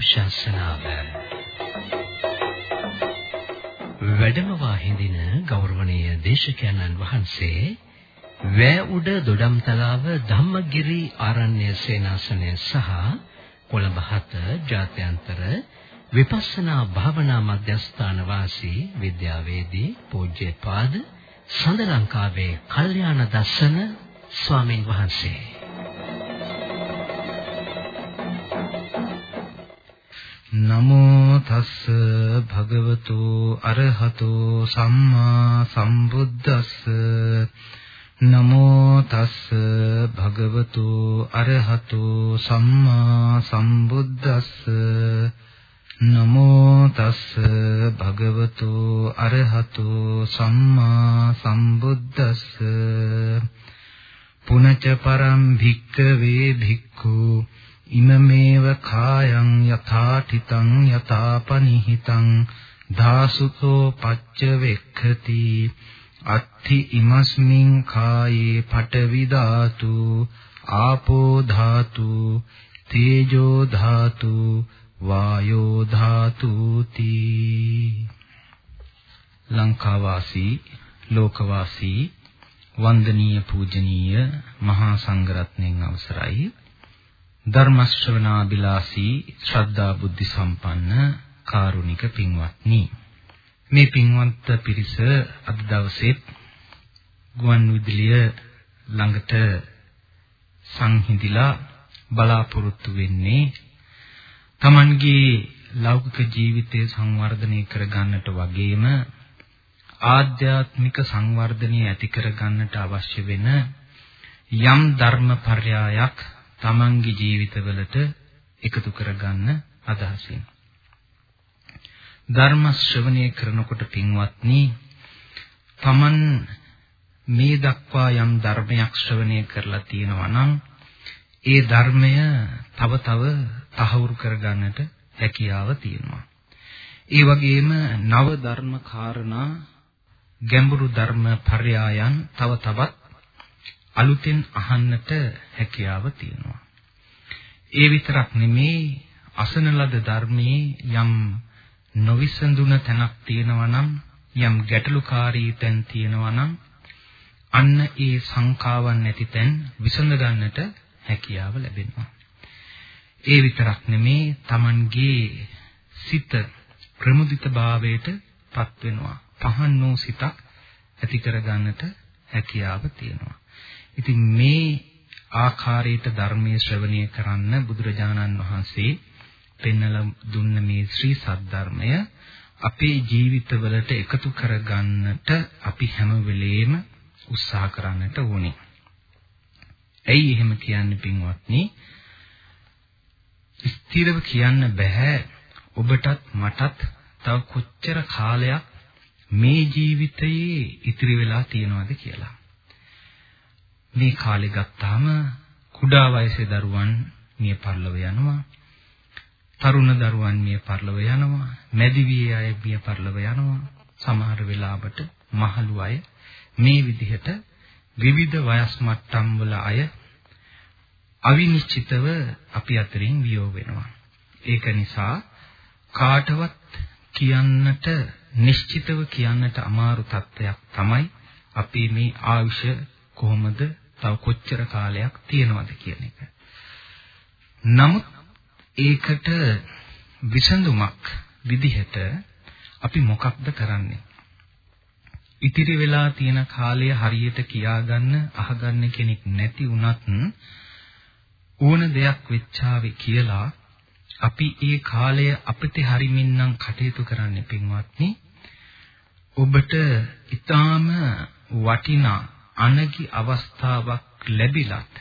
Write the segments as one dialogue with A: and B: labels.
A: ධර්මානුශාසනාව වැඩමවා හිඳින ගෞරවනීය දේශකයන්න් වහන්සේ වෑඋඩ දොඩම්තලාව ධම්මගිරි ආරණ්‍ය සේනාසනය සහ කොළඹ හත ජාත්‍යන්තර විපස්සනා භාවනා මධ්‍යස්ථාන වාසී විද්‍යාවේදී පූජ්‍යපාද සඳලංකාවේ කල්යාණ දර්ශන ස්වාමින් වහන්සේ.
B: නමෝ තස්ස භගවතු අරහතෝ සම්මා සම්බුද්දස්ස. නමෝ තස්ස භගවතු අරහතෝ සම්මා සම්බුද්දස්ස. නමෝ තස්ස භගවතු අරහතෝ සම්මා සම්බුද්දස්ස. පුනච පරම් භික්ඛවේ භික්ඛු ඉමමේව කායං යථාඨිතං යථාපනිහිතං ධාසුතෝ පච්ච වෙක්ඛති අත්ථි ඉමස්මින් කායේ පඨවි ධාතු ආපෝ ධාතු තේජෝ ධාතු වායෝ ධාතුති ලංකාවාසී ලෝකවාසී වන්දනීය පූජනීය මහා සංඝරත්නයන් අවසරයි ධර්ම ශ්‍රවණාබිලාසී ශ්‍රද්ධා බුද්ධ සම්පන්න කාරුණික පින්වත්නි. මේ පින්වන්ත පිරිස අද දවසේ ගුවන් විදුලිය ළඟට සංහිඳිලා බලාපොරොත්තු වෙන්නේ Tamanගේ ලෞකික ජීවිතය සංවර්ධනය කර ගන්නට වගේම ආධ්‍යාත්මික සංවර්ධනය ඇති කර ගන්නට අවශ්‍ය වෙන යම් ධර්මපර්යායක් Tamanගේ ජීවිතවලට එකතු කර ගන්න අදහසින් ධර්ම ශ්‍රවණය කරනකොට පින්වත්නි Taman මේ දක්වා යම් ධර්මයක් ශ්‍රවණය කරලා තියෙනවා නම් ඒ ධර්මය තව තව තහවුරු කරගන්නට හැකියාව තියෙනවා. ඒ වගේම නව ධර්ම කාරණා ගැඹුරු ධර්ම පරයයන් තව තවත් අලුතෙන් අහන්නට හැකියාව තියෙනවා. ඒ විතරක් නෙමේ අසන ලද ධර්මයේ යම් නොවිසඳුන තැනක් තියෙනවා නම් යම් ගැටලුකාරී තැන් තියෙනවා නම් අන්න ඒ සංකාවන් නැති තැන් විසඳ ගන්නට හැකියාව ලැබෙනවා. ඒ විතරක් නෙමේ Tamanගේ සිත ප්‍රමුදිත භාවයට පත් වෙනවා. පහන් වූ සිතක් ඇති කර ගන්නට හැකියාව තියෙනවා. ඉතින් මේ ආකාරයට ධර්මයේ ශ්‍රවණය කරන්න බුදුරජාණන් වහන්සේ පෙන්වලා දුන්න මේ ශ්‍රී සද්ධර්මය අපේ ජීවිතවලට එකතු කරගන්නට අපි හැම වෙලේම උත්සාහ කරන්නට ඕනේ. ඇයි එහෙම කියන්නේ පින්වත්නි? ස්ථිරව කියන්න බෑ ඔබටත් මටත් තව කොච්චර කාලයක් මේ ජීවිතයේ ඉතිරි වෙලා තියෙනවද කියලා. මේ කාලේ ගත්තාම කුඩා වයසේ දරුවන් මිය පරලොව යනවා. තරුණ දරුවන් මිය පරලොව යනවා. මැදිවියේ අය මිය පරලොව යනවා. සමහර වෙලාවට මහලු අය මේ විදිහට විවිධ වයස් මට්ටම් වල අය අවිනිශ්චිතව අපි අතරින් වියෝ වෙනවා. ඒක නිසා කාටවත් කියන්නට නිශ්චිතව කියන්නට අමාරු තත්ත්වයක් තමයි අපි මේ ආයුෂ කොහොමද තව කොච්චර කාලයක් තියෙනවද කියන එක. නමුත් ඒකට විසඳුමක් විදිහට අපි මොකක්ද කරන්නේ? ඉතිරි වෙලා තියෙන කාලය හරියට කියාගන්න අහගන්න කෙනෙක් නැති වුණත් ඕන දෙයක් වෙච්චාවේ කියලා අපි ඒ කාලය අපිට හරිමින්නම් කටයුතු කරන්න පින්වත්නි ඔබට ඊටාම වටිනා අනගි අවස්ථාවක් ලැබිලත්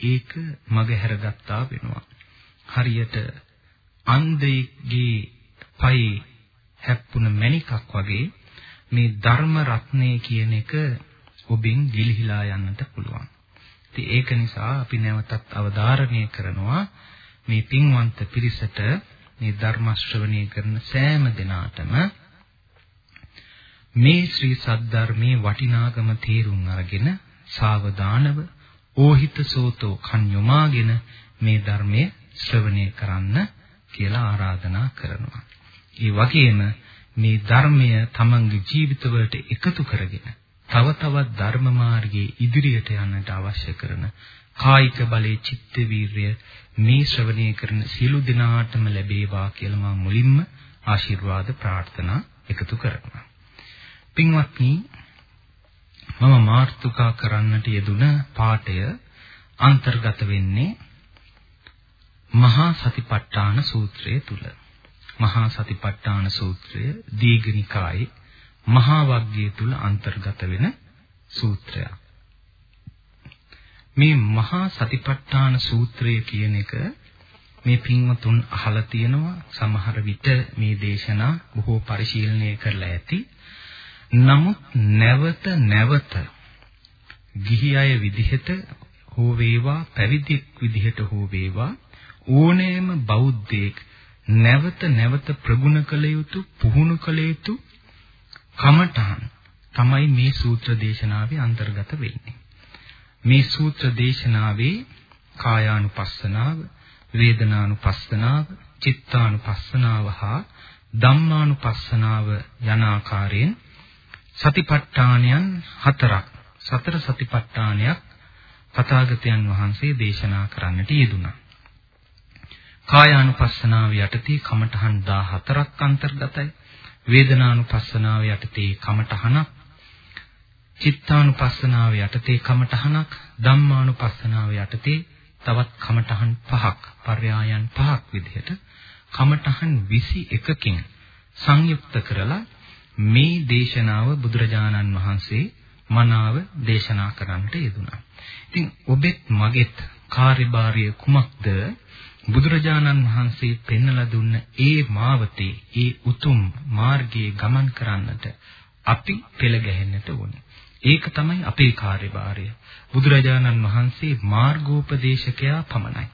B: ඒක මගහැරගත්තා වෙනවා හරියට අන්ධයෙක්ගේ පයි හැප්පුණ මණිකක් වගේ මේ ධර්ම රත්නය කියන එක ඔබෙන් ගිලිහිලා යන්නට පුළුවන්. ඉතින් ඒක නිසා අපි නැවතත් අවධාරණය කරනවා මේ පින්වන්ත පිරිසට මේ ධර්ම ශ්‍රවණය කරන සෑම දිනාටම මේ ශ්‍රී සද්ධර්මයේ වටිනාකම තේරුම් අරගෙන සාවධානව ඕහිත සෝතෝ කන් යොමාගෙන මේ ධර්මයේ ශ්‍රවණය කරන්න කියලා ආරාධනා කරනවා. ඒ වගේම මේ ධර්මය තමන්ගේ ජීවිතවලට එකතු කරගෙන තව තවත් ධර්ම මාර්ගයේ ඉදිරියට යන්නට අවශ්‍ය කරන කායික බලයේ චිත්ත වීර්ය මේ ශ්‍රවණය කරන සියලු දෙනාටම ලැබේවා කියලා මම මුලින්ම ආශිර්වාද ප්‍රාර්ථනා එකතු කරනවා. පින්වත්නි මම මාර්තුකා කරන්නට යෙදුන පාඩය අන්තර්ගත වෙන්නේ මහා සතිපට්ඨාන සූත්‍රය තුල. මහා සතිපට්ඨාන සූත්‍රය දීඝනිකායේ මහා වග්ගය තුල අන්තර්ගත වෙන සූත්‍රයක්. මේ මහා සතිපට්ඨාන සූත්‍රය කියන එක මේ පින්වතුන් අහලා තියෙනවා සමහර විට මේ දේශනා බොහෝ පරිශීලනය කරලා ඇති. නමුත් නැවත නැවත ගිහි අය විදිහට හෝ වේවා පැවිදික් විදිහට හෝ වේවා ඕනෑම බෞද්ධයෙක් නැවත නැවත ප්‍රගුණ කළ යුතු පුහුණු කළ යුතු කමඨහන් තමයි මේ සූත්‍ර දේශනාවේ අන්තර්ගත වෙන්නේ. මේ සූත්‍ර දේශනාවේ කායානුපස්සනාව, වේදනානුපස්සනාව, චිත්තානුපස්සනාව හා ධම්මානුපස්සනාව යන ආකාරයෙන් සතිපට්ඨානයන් හතරක් සතර සතිපට්ඨානයක් තථාගතයන් වහන්සේ දේශනා කරන්නට යෙදුණා. කායානුපස්සනාව යටතේ කමඨහන් 14ක් අන්තර්ගතයි. වේදනානුපස්සනාව යටතේ කමඨහනක්. චිත්තානුපස්සනාව යටතේ කමඨහනක්. ධම්මානුපස්සනාව යටතේ තවත් කමඨහන් පහක්, පර්යායන් පහක් විදිහට කමඨහන් 21කින් සංයුක්ත කරලා මේ දේශනාව බුදුරජාණන් වහන්සේ මනාව දේශනා කරන්නට යෙදුණා. ඉතින් ඔබෙත් මගෙත් කාර්යභාරය කුමක්ද බුදුරජාණන් වහන්සේ පෙන්වලා දුන්න ඒ මාවතේ ඒ උතුම් මාර්ගයේ ගමන් කරන්නට අපි පෙළ ගැහෙන්නට ඕනේ. ඒක තමයි අපේ කාර්යභාරය. බුදුරජාණන් වහන්සේ මාර්ගෝපදේශකයා පමණයි.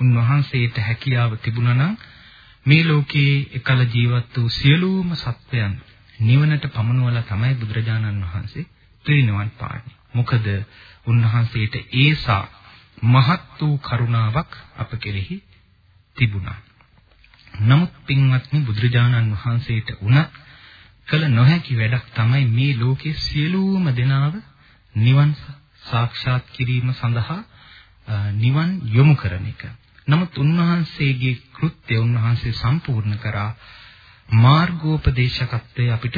B: උන්වහන්සේට හැකියාව තිබුණා නම් මේ ලෝකයේ එකල ජීවත් වූ සියලුම සත්වයන් නිවනට පමුණුවලා තමයි බුදුරජාණන් වහන්සේ පිරිනිවන් පාන්නේ. මොකද උන්වහන්සේට ඒසා මහත් වූ කරුණාවක් අප කෙරෙහි තිබුණා. නමුත් පින්වත්නි බුදුරජාණන් වහන්සේට උනත් කළ නොහැකි වැඩක් තමයි මේ ලෝකයේ සියලුම දෙනාව නිවන් සාක්ෂාත් කිරීම සඳහා නිවන් යොමු කරන එක. නමුත් උන්වහන්සේගේ කෘත්‍ය උන්වහන්සේ සම්පූර්ණ කරා මාර්ගෝපදේශකත්වය අපිට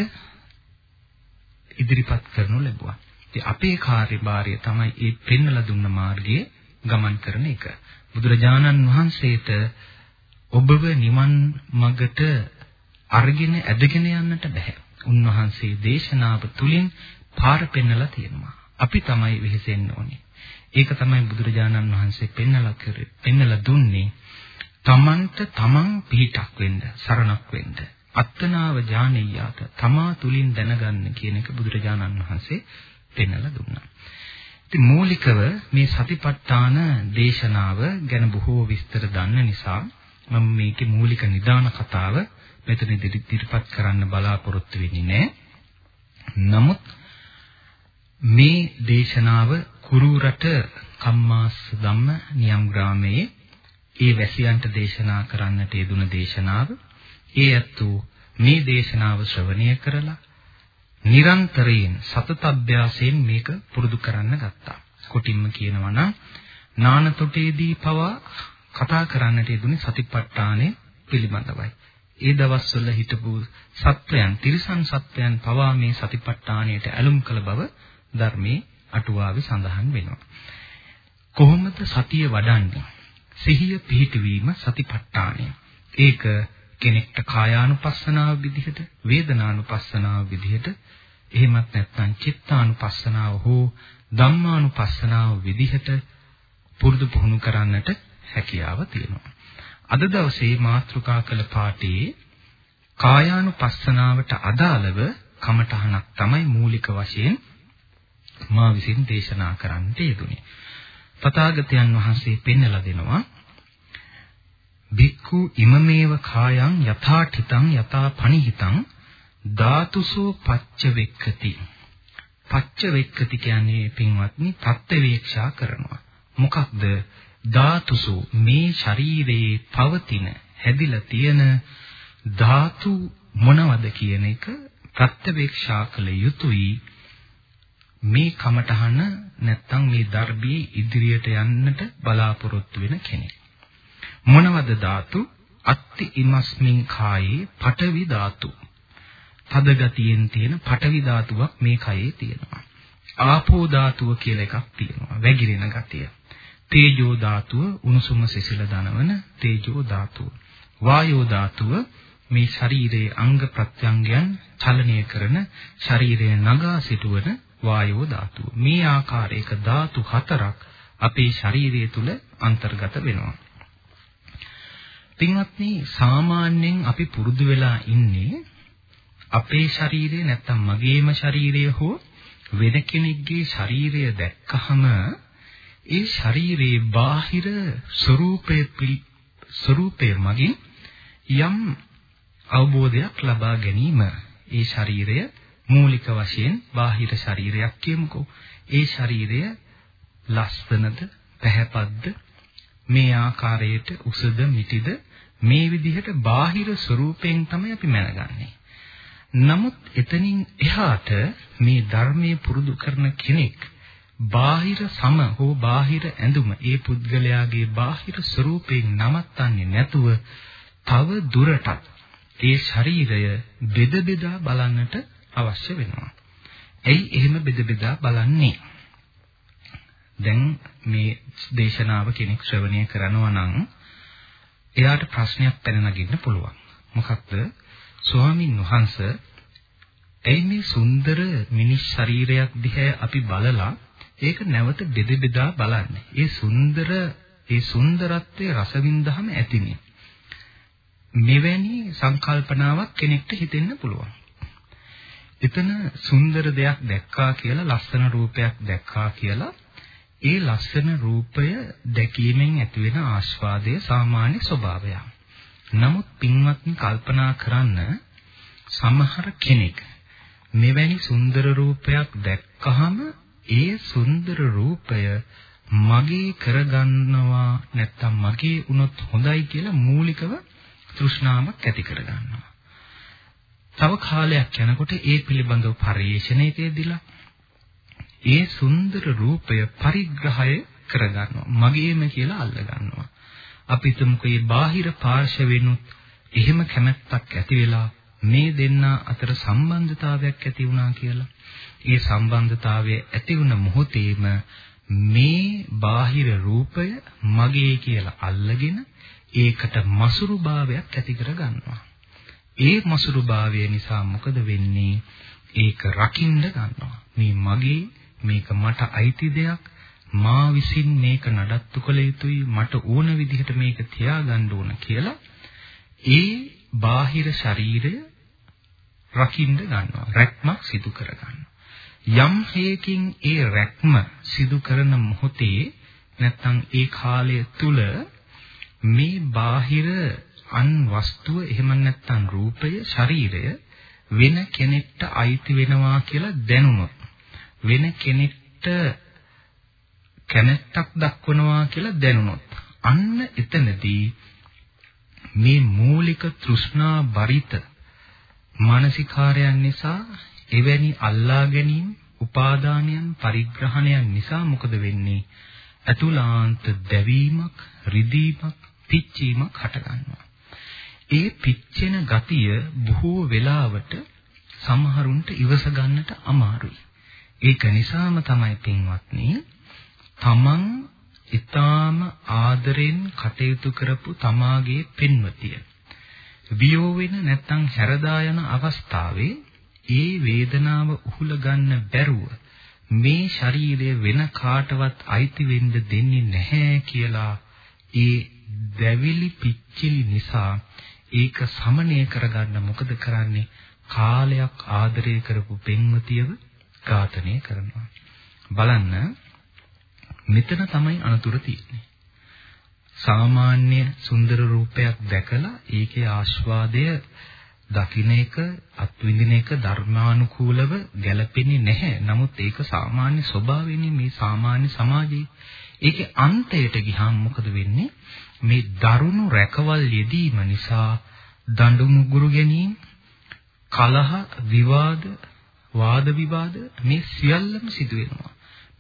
B: ඉදිරිපත් කරනු ලැබුවා. ඉතින් අපේ කාර්යභාරය තමයි මේ පෙන්වලා දුන්න මාර්ගයේ ගමන් කරන එක. බුදුරජාණන් වහන්සේට ඔබව නිවන් මඟට අරගෙන ඇදගෙන යන්නට බෑ. උන්වහන්සේ දේශනාව තුලින් පාර පෙන්නලා තියෙනවා. අපි තමයි වෙහෙසෙන්න ඕනේ. ඒක තමයි බුදුරජාණන් වහන්සේ පෙන්නලා කරේ. පෙන්නලා දුන්නේ තමන්ට තමන් පිහිටක් වෙන්න, සරණක් වෙන්න. අත්තනාව ඥානෙය්‍යාත තමා තුලින් දැනගන්න කියන එක බුදුරජාණන් වහන්සේ පෙන්වලා දුන්නා. ඉතින් මූලිකව මේ සතිපට්ඨාන දේශනාව ගැන බොහෝ විස්තර දන්න නිසා මම මේකේ මූලික නිදාන කතාව මෙතන ඉදිරිපත් කරන්න බලාපොරොත්තු වෙන්නේ නැහැ. නමුත් මේ දේශනාව කුරුරට කම්මාස් ධම්ම නියම් ග්‍රාමයේ ඒ වැසියන්ට දේශනා කරන්නට යෙදුන දේශනාව ඒ ඇත්තෝ මේ දේශනාව ශ්‍රවණය කරලා නිරන්තරයෙන් සතත අභ්‍යාසයෙන් මේක පුරුදු කරන්න ගත්තා. කොටින්ම කියනවා නම් නානතොටේදී පවා කතා කරන්නට යෙදුනේ සතිපට්ඨානය පිළිබඳවයි. ඒ දවස්වල හිටපු සත්වයන්, තිරිසන් සත්වයන් පවා මේ සතිපට්ඨානයට ඇලුම් කළ බව ධර්මයේ අටුවාවේ සඳහන් වෙනවා. කොහොමද සතිය වඩන්නේ? සිහිය පිහිටවීම සතිපට්ඨානය. ඒක කෙනෙක්ට කායානුපස්සනාව විදිහට, වේදනානුපස්සනාව විදිහට, එහෙමත් නැත්නම් චිත්තානුපස්සනාව හෝ ධම්මානුපස්සනාව විදිහට පුරුදු පුහුණු කරන්නට හැකියාව තියෙනවා. අද දවසේ මාතෘකා කළ පාඩේ කායානුපස්සනාවට අදාළව කමඨහනක් තමයි මූලික වශයෙන් මා විසින් දේශනා කරන්නට යෙදුනේ. තථාගතයන් වහන්සේ පෙන්වලා දෙනවා බික්ඛු ඉමමේව කායං යථාඨිතං යථා පනිහිතං ධාතුසෝ පච්ච වෙක්කති පච්ච වෙක්කති කියන්නේ පින්වත්නි ප්‍රත්‍යවේක්ෂා කරනවා. මොකක්ද? ධාතුසු මේ ශරීරයේ පවතින හැදිලා තියෙන ධාතු මොනවද කියන එක ප්‍රත්‍යවේක්ෂා කළ යුතුයි. මේ කමඨහන නැත්තම් මේ දර්භයේ ඉදිරියට යන්නට බලාපොරොත්තු වෙන කෙනෙක්. මොනවද ධාතු? අත්ති ඉමස්මින් කායේ පඨවි ධාතු. තද ගතියෙන් තියෙන පඨවි ධාතුවක් මේ කයේ තියෙනවා. ආපෝ ධාතුව කියලා එකක් තියෙනවා. වැగిරෙන ගතිය. තේජෝ ධාතුව උණුසුම සිසිල දනවන තේජෝ ධාතුව. වායෝ ධාතුව මේ ශරීරයේ අංග ප්‍රත්‍යංගයන් චලනය කරන ශරීරයේ නගා සිටුවන වායෝ ධාතුව. මේ ආකාරයක ධාතු හතරක් අපේ ශරීරය තුල අන්තර්ගත වෙනවා. පින්වත්නි සාමාන්‍යයෙන් අපි පුරුදු වෙලා ඉන්නේ අපේ ශරීරය නැත්තම් මගේම ශරීරය හෝ වෙන කෙනෙක්ගේ ශරීරය දැක්කහම ඒ ශරීරයේ බාහිර ස්වરૂපය ස්වરૂපය මගින් යම් අවබෝධයක් ලබා ගැනීම. ඒ ශරීරය මූලික වශයෙන් බාහිර ශරීරයක් කියමුකෝ. ඒ ශරීරය ලස්සනද පැහැපත්ද මේ ආකාරයට උසද මිටිද මේ විදිහට බාහිර ස්වરૂපයෙන් තමයි අපි මැනගන්නේ නමුත් එතනින් එහාට මේ ධර්මයේ පුරුදු කරන කෙනෙක් බාහිර සම හෝ බාහිර ඇඳුම ඒ පුද්ගලයාගේ බාහිර ස්වરૂපයෙන් නවත්තන්නේ නැතුව තව දුරටත් ඒ ශරීරය බෙද බෙදා බලන්නට අවශ්‍ය වෙනවා. ඇයි එහෙම බෙද බෙදා බලන්නේ? දැන් මේ දේශනාව කෙනෙක් ශ්‍රවණය කරනවා නම් එයාට ප්‍රශ්නයක් පැන නගින්න පුළුවන්. මොකක්ද? ස්වාමින් වහන්සේ ඇයි මේ සුන්දර මිනිස් ශරීරයක් දිහා අපි බලලා ඒක නැවත බෙද බෙදා බලන්නේ. ඒ සුන්දර ඒ සුන්දරත්වයේ රස වින්දහම ඇතිනේ. මෙවැනි සංකල්පනාවක් කෙනෙක්ට හිතෙන්න පුළුවන්. එතන සුන්දර දෙයක් දැක්කා කියලා ලස්සන රූපයක් දැක්කා කියලා ඒ ලස්සන රූපය දැකීමෙන් ඇතිවෙන ආස්වාදය සාමාන්‍ය ස්වභාවයක්. නමුත් පින්වත්නි කල්පනා කරන්න සමහර කෙනෙක් මෙවැනි සුන්දර රූපයක් දැක්කහම ඒ සුන්දර රූපය මගේ කරගන්නවා නැත්තම් මගේ වුණොත් හොඳයි කියලා මූලිකව තෘෂ්ණාවක් ඇති කරගන්නවා. තව කාලයක් යනකොට ඒ පිළිබඳව පරිශ්‍රණයකදීලා ඒ සුන්දර රූපය පරිග්‍රහය කරගන්නවා. මගේම කියලා අල්ලගන්නවා. අපි හිතමුකෝ මේ බාහිර පාර්ශවෙනුත් එහෙම කැමැත්තක් ඇති වෙලා මේ දෙන්නා අතර සම්බන්ධතාවයක් ඇති වුණා කියලා. ඒ සම්බන්ධතාවය ඇති වුණ මොහොතේම මේ බාහිර රූපය මගේ කියලා අල්ලගෙන ඒකට මසුරු භාවයක් ඇති කර ගන්නවා. ඒ මසුරු භාවය නිසා මොකද වෙන්නේ? ඒක රකින්න ගන්නවා. මේ මගේ මේක මට අයිති දෙයක්. මා විසින් මේක නඩත්තු කළ යුතුයි. මට ඕන විදිහට මේක තියාගන්න ඕන කියලා ඒ බාහිර ශරීරය රකින්න ගන්නවා. රැක්මක් සිදු කර ගන්නවා. යම් හේකින් ඒ රැක්ම සිදු කරන මොහොතේ නැත්තම් ඒ කාලය තුල මේ බාහිර අන් වස්තුව එහෙම නැත්තම් රූපය ශරීරය වෙන කෙනෙක්ට අයිති වෙනවා කියලා දැනුණොත් වෙන කෙනෙක්ට කැමැත්තක් දක්වනවා කියලා දැනුණොත් අන්න එතනදී මේ මූලික තෘෂ්ණා බරිත මානසිකාරයන් නිසා එවැනි අල්ලා ගැනීම උපාදානයන් පරිග්‍රහණයන් නිසා මොකද වෙන්නේ? අතුලාන්ත දැවීමක් රිදීමක් පිච්චීමක් හටගන්නවා. ඒ පිච්චෙන ගතිය බොහෝ වෙලාවට සමහරුන්ට ඉවස ගන්නට අමාරුයි. ඒක නිසාම තමයි පින්වත්නි තමන් ඊටාම ආදරෙන් කටයුතු කරපු තමාගේ පින්වතිය වියෝ වෙන නැත්නම් හැරදා යන අවස්ථාවේ ඒ වේදනාව උහුල ගන්න බැරුව මේ ශරීරය වෙන කාටවත් අයිති වෙන්න දෙන්නේ නැහැ කියලා ඒ දැවිලි පිච්චිලි නිසා ඒක සමනය කරගන්න මොකද කරන්නේ? කාලයක් ආදරය කරපු පෙන්වතියව ඝාතනය කරනවා බලන්න මෙතන තමයි අනතුර තියෙන්නේ සාමාන්‍ය සුන්දර රූපයක් දැකලා ඒකේ ආස්වාදය දකින්න එක අත්විඳින එක ධර්මානුකූලව ගැලපෙන්නේ නැහැ. නමුත් ඒක සාමාන්‍ය ස්වභාවයෙන්නේ මේ සාමාන්‍ය සමාජයේ. ඒකේ අන්තයට ගියාම මොකද වෙන්නේ? මේ දරුණු රැකවල් යෙදීම නිසා දඬු මුගුරු ගැනීම කලහ විවාද වාද විවාද මේ සියල්ලම සිදු වෙනවා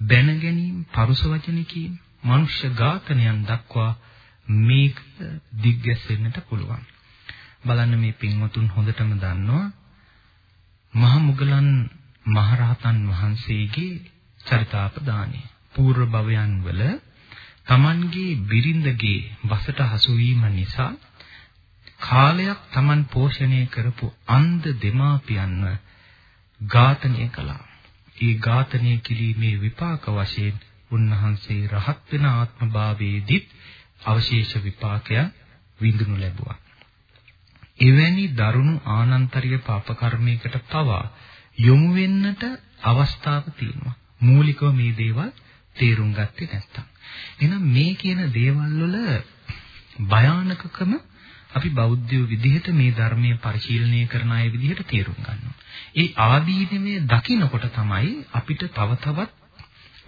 B: බැන ගැනීම පරුස වචන කීම මනුෂ්‍ය ඝාතනයන් දක්වා මේක දිග්ගැස්සෙන්නට පුළුවන්. බලන්න මේ පින්වතුන් හොඳටම දන්නවා. මහ මුගලන් මහරහතන් වහන්සේගේ චරිතාපදානය. పూర్ව භවයන් වල Tamanගේ බිරිඳගේ වසට හසු වීම නිසා කාලයක් Taman පෝෂණය කරපු අන්ධ දෙමාපියන්ව ඝාතනය කළා. ඒ ඝාතනය කිරීමේ විපාක වශයෙන් උන්වහන්සේ රහත් වෙන ආත්මභාවයේදීත් අවශේෂ විපාකයන් විඳිනු ලැබුවා. එවැනි දරුණු ආනන්තරිය පාප කර්මයකට පවා යොමු වෙන්නට අවස්ථාව තියෙනවා. මූලිකව මේ දේවල් තේරුම් ගත්තේ නැත්තම්. එහෙනම් මේ කියන දේවල් වල භයානකකම අපි බෞද්ධයෝ විදිහට මේ ධර්මයේ පරිශීලනය කරන අය විදිහට තේරුම් ගන්නවා. ඒ ආදීනමේ දකින්නකොට තමයි අපිට තව තවත්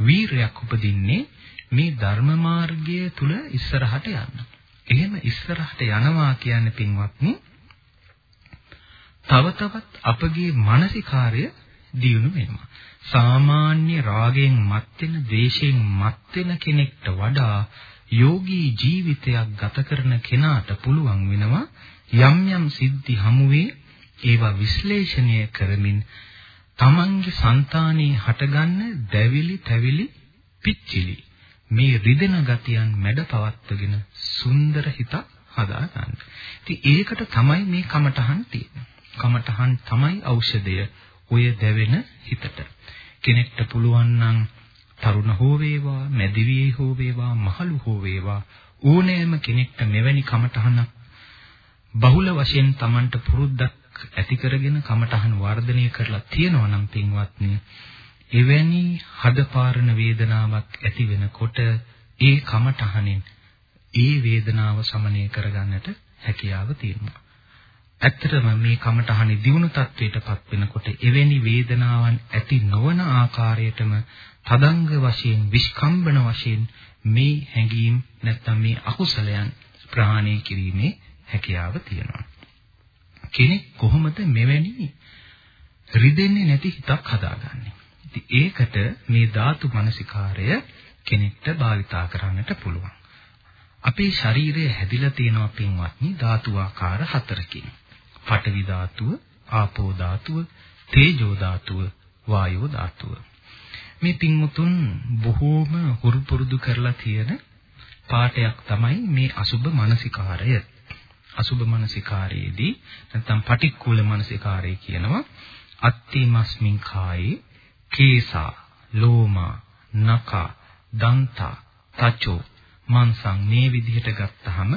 B: වීරයක් උපදින්නේ මේ ධර්ම මාර්ගය තුල ඉස්සරහට යන්න. එහෙම ඉස්සරහට යනවා කියන්නේ පින්වත්නි තව තවත් අපගේ මානසිකාර්ය දියුණු වෙනවා. සාමාන්‍ය රාගයෙන් මත් වෙන, ද්වේෂයෙන් මත් වෙන කෙනෙක්ට වඩා යෝගී ජීවිතයක් ගත කරන කෙනාට පුළුවන් වෙනවා යම් යම් සිද්ධි හමුවේ ඒවා විශ්ලේෂණය කරමින් තමන්ගේ సంతානයේ හටගන්න දැවිලි තැවිලි පිච්චිලි මේ රිදෙන ගතියන් මැඩ පවත්වගෙන සුන්දර හිතක් හදා ගන්න. ඉතින් ඒකට තමයි මේ කමටහන් තියෙන්නේ. කමටහන් තමයි ඖෂධය ඔය දැවෙන හිතට. කෙනෙක්ට පුළුවන් නම් තරුණ හෝ වේවා, මැදිවියේ හෝ වේවා, මහලු හෝ වේවා ඕනෑම කෙනෙක්ට මෙවැනි කමටහනක් බහුල වශයෙන් Tamanට පුරුද්දක් ඇති කරගෙන කමටහන් වර්ධනය කරලා තියෙනවා නම් පින්වත්නි එවැනි හදපාරණ වේදනාවක් ඇති වෙනකොට ඒ කමටහනින් ඒ වේදනාව සමනය කරගන්නට හැකියාව තියෙනවා. ඇත්තටම මේ කමටහනේ දියුණු තත්වයටපත් වෙනකොට එවැනි වේදනාවන් ඇති නොවන ආකාරයටම තදංග වශයෙන් විස්කම්බන වශයෙන් මේ හැඟීම් නැත්නම් මේ අකුසලයන් ප්‍රහාණය කිරීමේ හැකියාව තියෙනවා. කෙනෙක් කොහොමද මෙවැනි රිදෙන්නේ නැති හිතක් හදාගන්නේ? ඉතින් ඒකට මේ ධාතු මනසිකාරය කෙනෙක්ට භාවිතා කරන්නට පුළුවන්. අපේ ශරීරය හැදිලා තියෙනවා පින්වත්නි ධාතු ආකාර හතරකින්. පඨවි ධාතුව, ආපෝ ධාතුව, තේජෝ ධාතුව, වායෝ ධාතුව. මේ පින්මුතුන් බොහෝම හුරු පුරුදු කරලා තියෙන පාඩයක් තමයි මේ අසුබ මානසිකාරය. අසුබ මානසිකාරයේදී නැත්නම් පටික්කුල මානසිකාරය කියනවා අත්තිමස්මින් කායේ කේසා ලෝමා නකා දන්තා තචෝ මන්සං මේ විදිහට ගත්තහම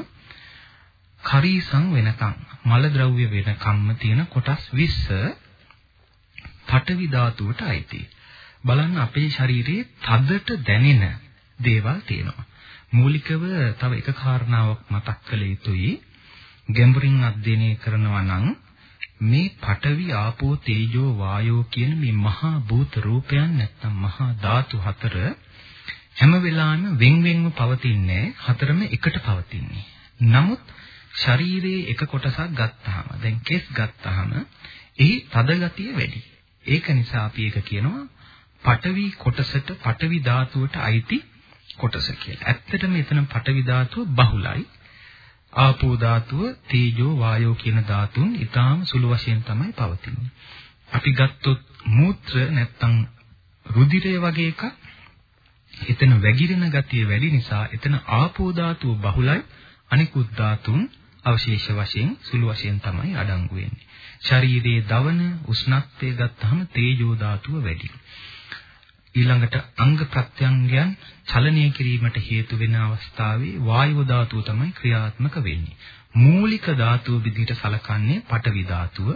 B: කරීසං වෙනකම් මල ද්‍රව්‍ය වෙනකම්ම තියෙන කොටස් 20 පඨවි ධාතුවට අයිති. බලන්න අපේ ශරීරයේ තදට දැනෙන දේවල් තියෙනවා. මූලිකව තව එක කාරණාවක් මතක් කළ යුතුයි. ගැඹුරින් අධ්‍යයනය කරනවා නම් මේ පඨවි ආපෝ තේජෝ වායෝ කියන මේ මහා භූත රූපයන් නැත්නම් මහා ධාතු හතර හැම වෙලාවෙම වෙන් වෙන්ව පවතින්නේ හතරම එකට පවතින්නේ. නමුත් ශරීරයේ එක කොටසක් ගත්තාම දැන් කෙස් ගත්තාම එහි තද ගතිය වැඩි. ඒක නිසා අපි ඒක කියනවා පඨවි කොටසට පඨවි ධාතුවට අයිති කොටස කියලා. ඇත්තටම එතන පඨවි ධාතුව බහුලයි. ආපෝ ධාතුව, තේජෝ, වායෝ කියන ධාතුන් ඊටාම සුළු වශයෙන් තමයි පවතින්නේ. අපි ගත්තොත් මූත්‍ර නැත්තම් රුධිරය වගේ එකක් එතන වැగిරෙන ගතිය වැඩි නිසා එතන ආපෝ ධාතුව බහුලයි අනිකුත් ධාතුන් අවශේෂ වශයෙන් සුළු වශයෙන් තමයි අඩංගු වෙන්නේ. ශරීරයේ දවන උෂ්ණත්වය ගත්තහම තේජෝ ධාතුව වැඩි. ඊළඟට අංග ප්‍රත්‍යංගයන් චලනය කිරීමට හේතු වෙන අවස්ථාවේ වායු ධාතුව තමයි ක්‍රියාත්මක වෙන්නේ. මූලික ධාතුව විදිහට සලකන්නේ පඨවි ධාතුව.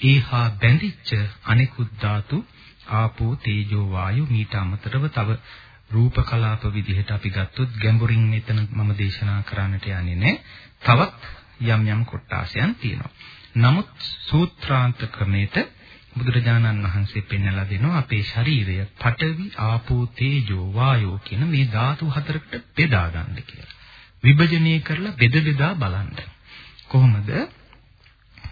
B: ඒහා බැඳිච්ච අනෙකුත් ධාතු ආපෝ තේජෝ වායු මීට අමතරව තව රූප කලාප විදිහට අපි ගත්තොත් ගැඹුරින් මෙතන මම දේශනා කරන්නට යන්නේ නැහැ. තවත් යම් යම් කොටාසයන් තියෙනවා. නමුත් සූත්‍රාන්ත ක්‍රමයට බුදුරජාණන් වහන්සේ පෙන්වලා දෙනවා අපේ ශරීරය පඨවි ආපෝ තේජෝ වායෝ කියන මේ ධාතු හතරකට බෙදා ගන්න කියලා. විභජනය කරලා බෙද බෙදා බලන්න. කොහොමද?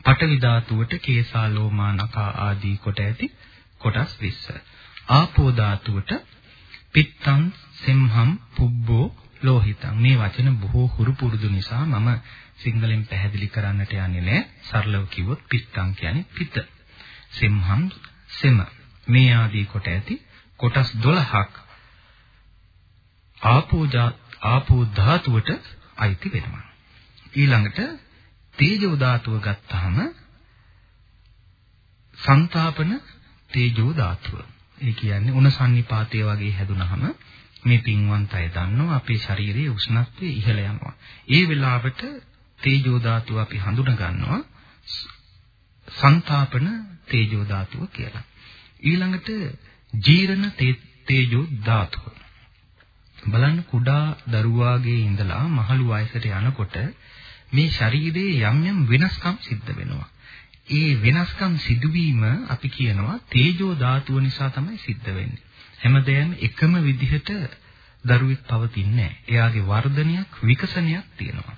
B: පඨවි ධාතුවට කේසා ලෝමා නඛා ආදී කොට ඇති කොටස් 20. ආපෝ ධාතුවට පිත්තං සෙම්හම් පුබ්බෝ ලෝහිතං මේ වචන බොහෝ හුරු පුරුදු නිසා මම සිංහලෙන් පැහැදිලි කරන්නට යන්නේ නැහැ. සරලව කිව්වොත් පිත්තං කියන්නේ පිත. සෙම්හම් සෙම මේ ආදී කොට ඇති කොටස් 12ක් ආපෝජා ආපෝ ධාතුවට අයිති වෙනවා. ඊළඟට තේජෝ ධාතුව ගත්තාම සංතාපන තේජෝ ධාතුව. ඒ කියන්නේ උණසන්නිපාතය වගේ හැදුනහම මේ පින්වන්ත අය දන්නවා අපේ ශරීරයේ උෂ්ණත්වය ඉහළ යනවා. ඒ වෙලාවට තේජෝ ධාතුව අපි හඳුනා ගන්නවා සංතාපන තේජෝ ධාතුව කියලා. ඊළඟට ජීරණ තේජෝ ධාතුව. බලන්න කුඩා දරුවාගේ ඉඳලා මහලු වයසට යනකොට මේ ශරීරයේ යම් යම් වෙනස්කම් සිද්ධ වෙනවා. ඒ වෙනස්කම් සිදුවීම අපි කියනවා තේජෝ ධාතුව නිසා තමයි සිද්ධ වෙන්නේ. හැමදේම එකම විදිහට දරුවෙක් පවතින්නේ නැහැ. එයාගේ වර්ධනයක් විකසනයක් තියෙනවා.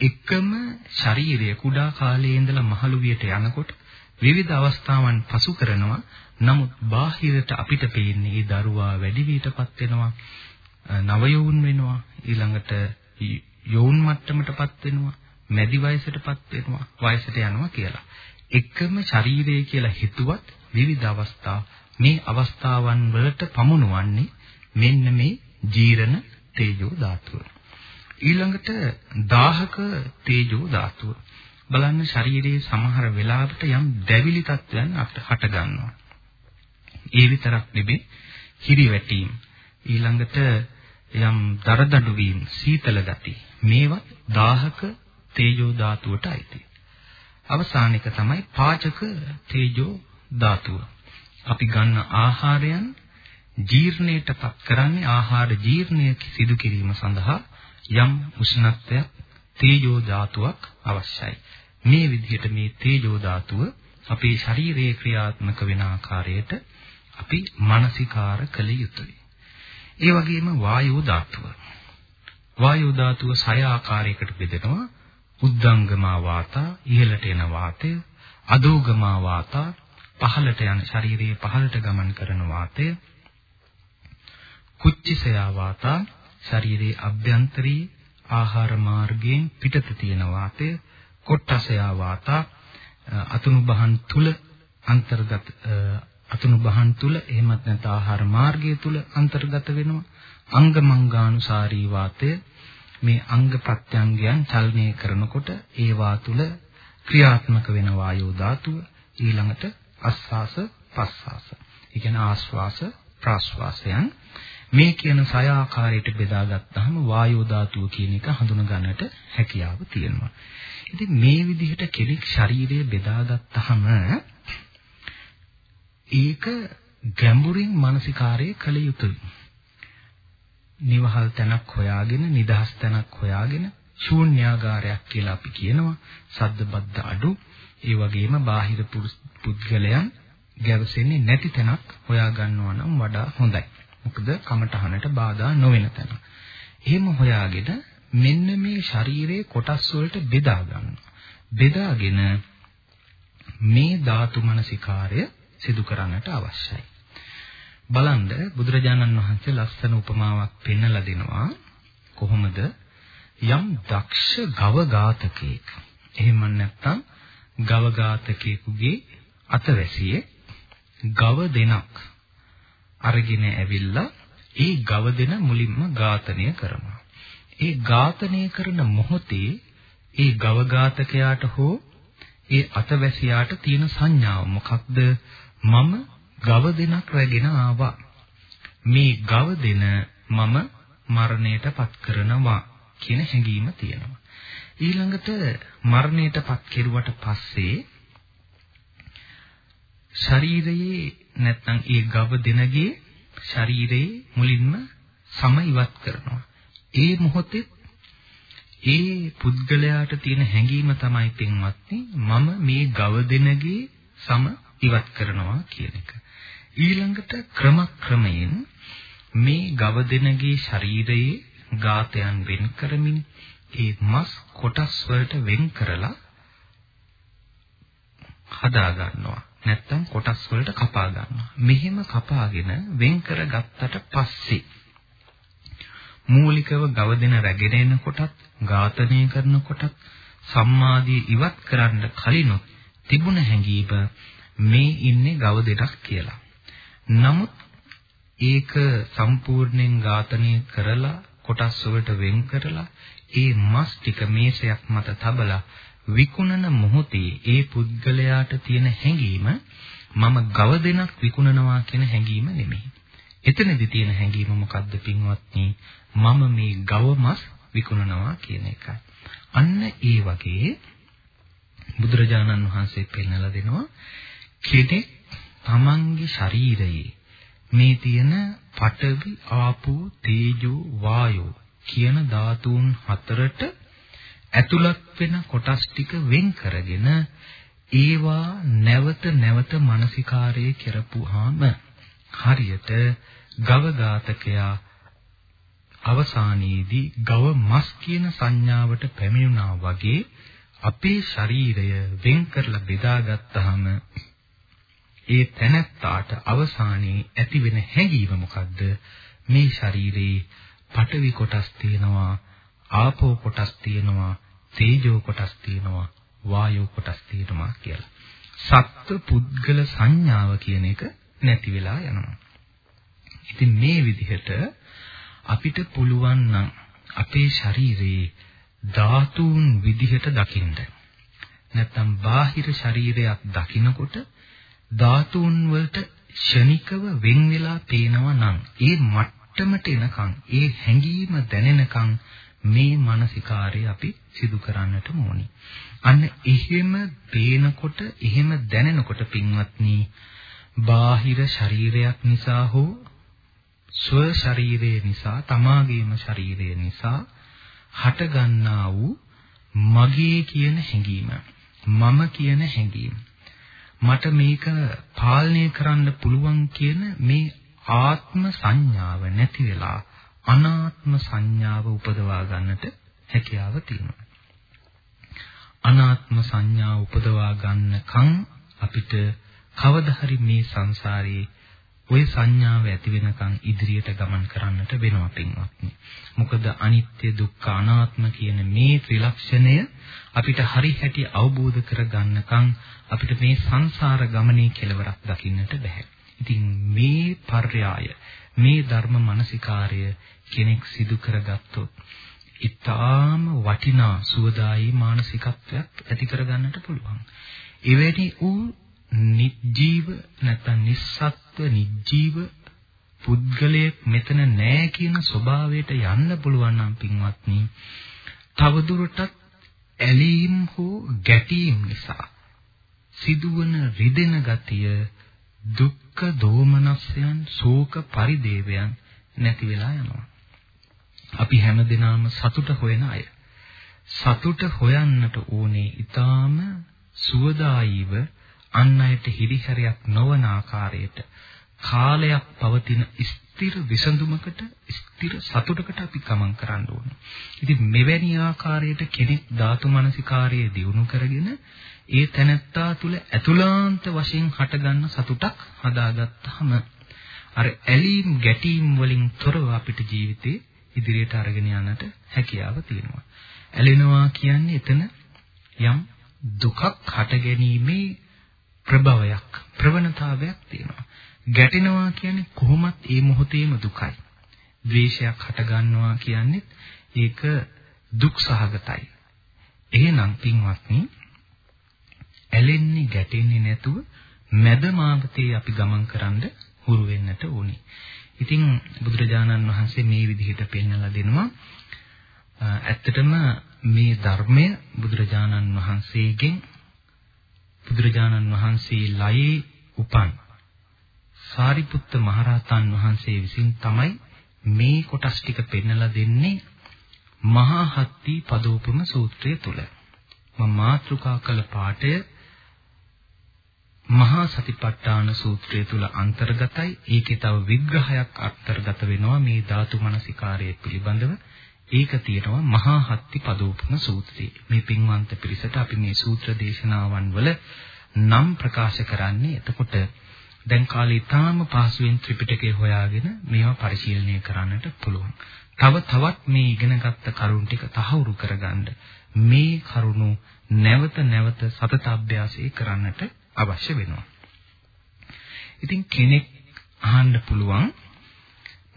B: එකම ශරීරය කුඩා කාලයේ ඉඳලා මහලු වියට යනකොට විවිධ අවස්ථාවන් පසු කරනවා. නමුත් බාහිරට අපිට පේන්නේ ඒ දරුවා වැඩි වියටපත් වෙනවා. නවයෝන් වෙනවා. ඊළඟට යෝන් මට්ටමටපත් වෙනවා. මැදි වයසටපත් වෙනවා. වයසට යනවා කියලා. එකම ශරීරය කියලා හිතුවත් විවිධ අවස්ථා මේ අවස්ථාවන් වලට පමුණුවන්නේ මෙන්න මේ ජීරණ තේජෝ ධාතුව. ඊළඟට දාහක තේජෝ ධාතුව. බලන්න ශරීරයේ සමහර වෙලාවට යම් දැවිලි තත්ත්වයන් අපිට හට ගන්නවා. ඒ විතරක් නෙමෙයි හිරිවැටීම් ඊළඟට යම් දරදඬු වීම සීතල ගති මේවත් දාහක තේජෝ ධාතුවට අයිති. අවසානික තමයි පාචක තේජෝ ධාතුව. අපි ගන්න ආහාරයන් ජීර්ණයටපත් කරන්නේ ආහාර ජීර්ණය සිදු කිරීම සඳහා යම් උෂ්ණත්වයක් තේජෝ ධාතුවක් අවශ්‍යයි. මේ විදිහට මේ තේජෝ ධාතුව අපේ ශරීරයේ ක්‍රියාත්මක වෙන ආකාරයට අපි මානසිකාර කළ යුතුයි. ඒ වගේම වායෝ ධාතුව. වායෝ ධාතුව සය ආකාරයකට බෙදෙනවා. උද්දංගමා වාතා ඉහළට එන වාතය, අදෝගමා වාතා පහළට යන ශරීරයේ පහළට ගමන් කරන වාතය, කුච්චිසයා වාතා ශරීරයේ අභ්‍යන්තරී ආහාර මාර්ගයෙන් පිටත තියෙන වාතය, කොට්ටසයා වාතා අතුණු බහන් තුල අන්තර්ගත අතුණු බහන් තුල එහෙමත් නැත්නම් ආහාර මාර්ගය තුල අන්තර්ගත වෙනවා අංගමංගානුසාරී වාතය මේ අංග ප්‍රත්‍යංගයන් චලනය කරනකොට ඒවා තුල ක්‍රියාත්මක වෙන වායෝ ධාතුව ඊළඟට අස්වාස පස්වාස. ඒ කියන්නේ ආස්වාස ප්‍රාස්වාසයන් මේ කියන සය ආකාරයට බෙදාගත්තාම වායෝ ධාතුව කියන එක හඳුන ගන්නට හැකියාව තියෙනවා. ඉතින් මේ විදිහට කෙනෙක් ශරීරය බෙදාගත්තාම ඒක ගැඹුරින් මානසිකාරය කළ යුතුයි. නිවහල් තැනක් හොයාගෙන නිදහස් තැනක් හොයාගෙන ශූන්‍යාගාරයක් කියලා අපි කියනවා. සද්ද බද්ද අඩු ඒ වගේම බාහිර පුද්ගලයන් ගැවසෙන්නේ නැති තැනක් හොයා ගන්නවා නම් වඩා හොඳයි. මොකද කමටහනට බාධා නොවන තැන. එහෙම හොයාගෙන මෙන්න මේ ශරීරයේ කොටස් වලට බෙදා ගන්නවා. බෙදාගෙන මේ ධාතු මනසිකාරය සිදු කරන්නට අවශ්‍යයි. බලන්න බුදුරජාණන් වහන්සේ ලස්සන උපමාවක් පෙන්වලා දෙනවා කොහොමද යම් දක්ෂ ගව ඝාතකයෙක් එහෙම නැත්නම් ගව ඝාතකයෙකුගේ අතවැසියේ ගව දෙනක් අරගෙන ඇවිල්ලා ඒ ගව දෙන මුලින්ම ඝාතනය කරනවා ඒ ඝාතනය කරන මොහොතේ ඒ ගව ඝාතකයාට හෝ ඒ අතවැසියාට තියෙන සංඥාව මොකක්ද මම ගව දෙනක් රැගෙන ආවා. මේ ගව දෙන මම මරණයටපත් කරනවා කියන හැඟීම තියෙනවා. ඊළඟට මරණයටපත් කෙරුවට පස්සේ ශරීරයේ නැත්නම් ඒ ගව දෙනගේ ශරීරයේ මුලින්ම සම ඉවත් කරනවා. ඒ මොහොතේ ඒ පුද්ගලයාට තියෙන හැඟීම තමයි පින්වත්නි මම මේ ගව දෙනගේ සම ඉවත් කරනවා කියන එක. ඊළඟට ක්‍රමක්‍රමයෙන් මේ ගවදෙනගේ ශරීරයේ ගාතයන් වෙන් කරමින් ඒ මස් කොටස් වලට වෙන් කරලා හදා ගන්නවා. නැත්තම් කොටස් වලට කපා ගන්නවා. මෙහෙම කපාගෙන වෙන් කරගත්තට පස්සේ මූලිකව ගව දෙන රැගෙන එනකොටත් ඝාතනය කරනකොටත් සම්මාදී ඉවත් කරන්න කලිනුත් තිබුණ හැඟීම මේ ඉන්නේ ගව දෙටක් කියලා. නමුත් ඒක සම්පූර්ණයෙන් ඝාතනය කරලා කොටස් වලට වෙන් කරලා ඒ මස් ටික මේසයක් මත තබලා විකුණන මොහොතේ ඒ පුද්ගලයාට තියෙන හැඟීම මම ගව දෙනක් විකුණනවා කියන හැඟීම නෙමෙයි. එතනදී තියෙන හැඟීම මොකද්ද පින්වත්නි? මම මේ ගව මස් විකුණනවා කියන එකයි. අන්න ඒ වගේ බුදුරජාණන් වහන්සේ පෙන්වලා දෙනවා කෙනෙක් තමන්ගේ ශරීරයේ මේ තියෙන පඨවි ආපෝ තේජෝ වායෝ කියන ධාතුන් හතරට ඇතුළත් වෙන කොටස් ටික වෙන් කරගෙන ඒවා නැවත නැවත මානසිකාරයේ කරපුවාම හරියට ගව ඝාතකයා අවසානයේදී ගව මස් කියන සංඥාවට පැමිණුණා වගේ අපේ ශරීරය වෙන් කරලා බෙදාගත්තාම ඒ තැනැත්තාට අවසානයේ ඇතිවෙන හැඟීම මොකද්ද? මේ ශරීරේ පඨවි කොටස් තියෙනවා ආපෝ කොටස් තියෙනවා තේජෝ කොටස් තියෙනවා වායෝ කොටස් තියෙනවා කියලා. සත්ව පුද්ගල සංඥාව කියන එක නැති වෙලා යනවා. ඉතින් මේ විදිහට අපිට පුළුවන් නම් අපේ ශරීරයේ ධාතුන් විදිහට දකින්න. නැත්තම් බාහිර ශරීරයක් දකිනකොට ධාතුන් වලට ෂණිකව වෙන් වෙලා පේනවා නම් ඒ මට්ටමට එනකන් ඒ හැඟීම දැනෙනකන් මේ මානසිකාරය අපි සිදු කරන්නට ඕනි. අන්න එහෙම පේනකොට එහෙම දැනෙනකොට පින්වත්නි බාහිර ශරීරයක් නිසා හෝ ස්ව ශරීරය නිසා තමාගේම ශරීරය නිසා හටගන්නා වූ මගේ කියන හැඟීම මම කියන හැඟීම මට මේක පාලනය කරන්න පුළුවන් කියන මේ ආත්ම සංඥාව නැති වෙලා අනාත්ම සංඥාව උපදවා ගන්නට හැකියාව තියෙනවා. අනාත්ම සංඥාව උපදවා ගන්නකම් අපිට කවදා හරි මේ සංසාරේ ওই සංඥාව ඇති වෙනකන් ඉදිරියට ගමන් කරන්නට වෙනවා පින්වත්නි. මොකද අනිත්‍ය දුක්ඛ අනාත්ම කියන මේ ත්‍රිලක්ෂණය අපිට හරි හැටි අවබෝධ කරගන්නකම් අපිට මේ සංසාර ගමනේ කෙලවරක් දකින්නට බෑ. ඉතින් මේ පර්යාය මේ ධර්ම මානසිකාර්ය කෙනෙක් සිදු කරගත්තොත් ඊටාම වටිනා සුවදායි මානසිකත්වයක් ඇති කරගන්නට පුළුවන්. එවැනි වූ නිජීව නැත්නම් නිස්සත්ව නිජීව පුද්ගලයෙක් මෙතන නෑ කියන ස්වභාවයට යන්න පුළුවන් නම් පින්වත්නි තවදුරටත් ඇලීම් හෝ ගැටීම් නිසා සිදුවන රිදෙන ගතිය දුක්ඛ දෝමනස්යන් ශෝක පරිදේවයන් නැති වෙලා යනවා අපි හැමදෙනාම සතුට හොයන අය සතුට හොයන්නට ඕනේ ඊටාම සුවදායීව අන් අයට හිරිහැරයක් නොවන ආකාරයට කාලයක් පවතින ස්ථිර විසඳුමකට ස්ථිර සතුටකට අපි ගමන් කරන්න ඕන. ඉතින් මෙවැනි ආකාරයට කෙනෙක් ධාතු මනසිකාරයේ දියුණු කරගෙන ඒ තැනැත්තා තුල ඇතුළාන්ත වශයෙන් හටගන්න සතුටක් හදාගත්තාම අර ඇලීම් ගැටීම් වලින් තොරව අපිට ජීවිතේ ඉදිරියට අරගෙන යන්නට හැකියාව තියෙනවා. ඇලෙනවා කියන්නේ එතන යම් දුකක් හට ගැනීමේ ප්‍රභවයක් ප්‍රවණතාවයක් තියෙනවා. ගැටෙනවා කියන්නේ කොහොමත් ඒ මොහොතේම දුකයි. ද්වේෂයක් හට ගන්නවා කියන්නේ ඒක දුක් සහගතයි. එහෙනම් පින්වත්නි ඇලෙන්නේ ගැටෙන්නේ නැතුව මැදමාවතේ අපි ගමන් කරන්න හුරු වෙන්නට ඕනේ. ඉතින් බුදුරජාණන් වහන්සේ මේ විදිහට පෙන්වලා දෙනවා ඇත්තටම මේ ධර්මය බුදුරජාණන් වහන්සේගෙන් බුදුරජාණන් වහන්සේ ලයේ උපන් සාරිපුත්ත මහරහතන් වහන්සේ විසින් තමයි මේ කොටස් ටික පෙන්වලා දෙන්නේ මහා හත්ති පදෝපම සූත්‍රය තුල. මම මාතෘකා කළ පාඩය මහා සතිපට්ඨාන සූත්‍රය තුල අන්තර්ගතයි. ඒකේ තව විග්‍රහයක් අන්තර්ගත වෙනවා මේ ධාතු මනසිකාරය පිළිබඳව. ඒක තියෙනවා මහා හත්ති පදෝපම සූත්‍රයේ. මේ පින්වන්ත පිරිසට අපි මේ සූත්‍ර දේශනාවන් වල නම් ප්‍රකාශ කරන්නේ. එතකොට දැන් කාලේ ඊටාම පහසුවෙන් ත්‍රිපිටකය හොයාගෙන මේවා පරිශීලනය කරන්නට පුළුවන්. තව තවත් මේ ඉගෙනගත්ත කරුණු ටික තහවුරු කරගන්න මේ කරුණු නැවත නැවත සතත අභ්‍යාසය කරන්නට අවශ්‍ය වෙනවා. ඉතින් කෙනෙක් අහන්න පුළුවන්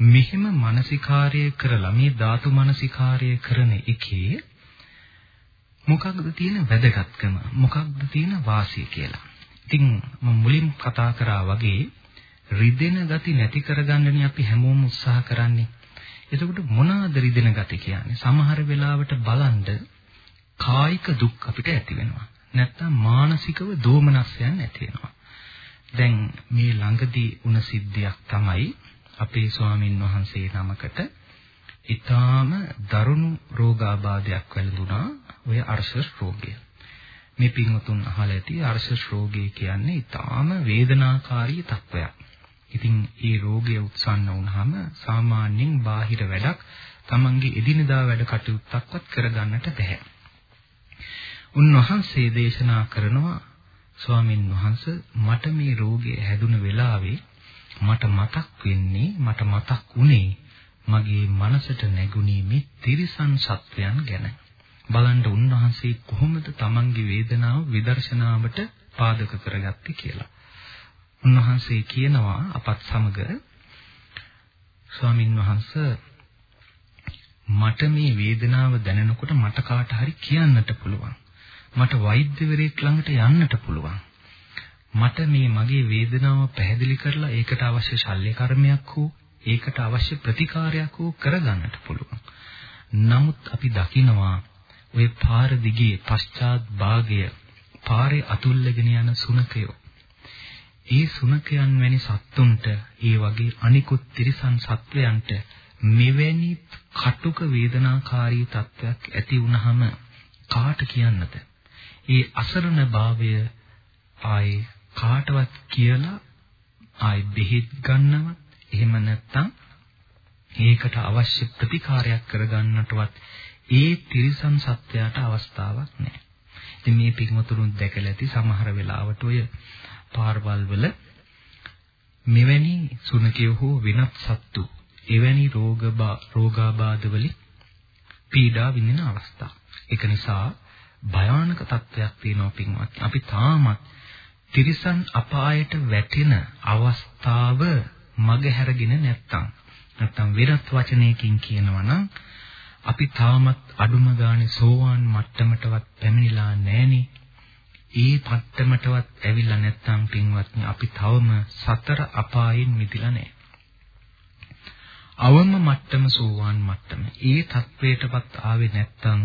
B: මෙහෙම මානසිකාර්ය කරලා මේ ධාතු මානසිකාර්ය කරන එකේ මොකක්ද තියෙන වැදගත්කම මොකක්ද තියෙන වාසිය කියලා. ඉතින් මම මුලින් කතා කරා වගේ රිදෙන ගති නැති කරගන්නනේ අපි හැමෝම උත්සාහ කරන්නේ. එතකොට මොනවාද රිදෙන ගති කියන්නේ? සමහර වෙලාවට බලන්න කායික දුක් අපිට ඇති වෙනවා. නැත්තම් මානසිකව දෝමනස්යන් ඇති වෙනවා. දැන් මේ ළඟදී වුණ සිද්ධියක් තමයි අපේ ස්වාමින් වහන්සේ නමකට ඊටාම දරුණු රෝගාබාධයක් වැළඳුණා ඔය අර්ශස් රෝගය. මේ පින්වතුන් අහලා ඇති අර්ශස් රෝගය කියන්නේ ඊටාම වේදනාකාරී තත්වයක්. ඉතින් ඒ රෝගය උත්සන්න වුණාම සාමාන්‍යයෙන් බාහිර වැඩක් තමන්ගේ එදිනදා වැඩ කටයුත්තක්වත් කරගන්නට බැහැ. උන්වහන්සේ දේශනා කරනවා ස්වාමින් වහන්සේ මට මේ රෝගය හැදුන වෙලාවේ මට මතක් වෙන්නේ මට මතක් වුණේ මගේ මනසට නැගුණේ මේ තිරිසන් සත්වයන් ගැන. බලන්න උන්වහන්සේ කොහොමද තමන්ගේ වේදනාව විදර්ශනාවට පාදක කරගත්තේ කියලා. උන්වහන්සේ කියනවා අපත් සමග ස්වාමින් වහන්සේ මට මේ වේදනාව දැනෙනකොට මට කාට හරි කියන්නට පුළුවන්. මට වෛද්‍යවරයෙක් ළඟට යන්නට පුළුවන්. මට මේ මගේ වේදනාව පැහැදිලි කරලා ඒකට අවශ්‍ය ශල්‍ය කර්මයක් හෝ ඒකට අවශ්‍ය ප්‍රතිකාරයක් හෝ කරගන්නට පුළුවන්. නමුත් අපි දකිනවා ওই පාර දිගේ පශ්චාත් භාගය පාරේ අතුල්ලගෙන යන සුනකයෝ. ඒ සුනකයන් වැනි සත්තුන්ට ඒ වගේ අනිකුත් තිරිසන් සත්වයන්ට මෙවැනි කටුක වේදනාකාරී තත්වයක් ඇති වුනහම කාට කියන්නද? ඒ අසරණ භාවය ආයේ කාටවත් කියලා ආයි බෙහෙත් ගන්නවත් එහෙම නැත්නම් ඒකට අවශ්‍ය ප්‍රතිකාරයක් කරගන්නටවත් ඒ තිරිසන් සත්වයාට අවස්ථාවක් නැහැ. ඉතින් මේ පිටමතුරුන් දැකලා ඇති සමහර වෙලාවට ඔය පාරවල් වල මෙවැනි සුනකිය හෝ වෙනත් සත්තු එවැනි රෝග රෝගාබාධ වලින් පීඩා විඳින අවස්ථා. ඒක නිසා භයානක තත්ත්වයක් තියෙනවා පින්වත්. අපි තාමත් තිරිසන් අපායට වැටෙන අවස්ථාව මගහැරගෙන නැත්තම් නැත්තම් වෙනත් වචනයකින් කියනවා නම් අපි තාමත් අඩුම ගානේ සෝවාන් මට්ටමටවත් පැමිණිලා නැහෙනේ. ඒ මට්ටමටවත් ඇවිල්ලා නැත්තම් පින්වත්නි අපි තවම සතර අපායෙන් මිදිලා නැහැ. අවම මට්ටම සෝවාන් මට්ටම. ඒ තත්වයටපත් ආවේ නැත්තම්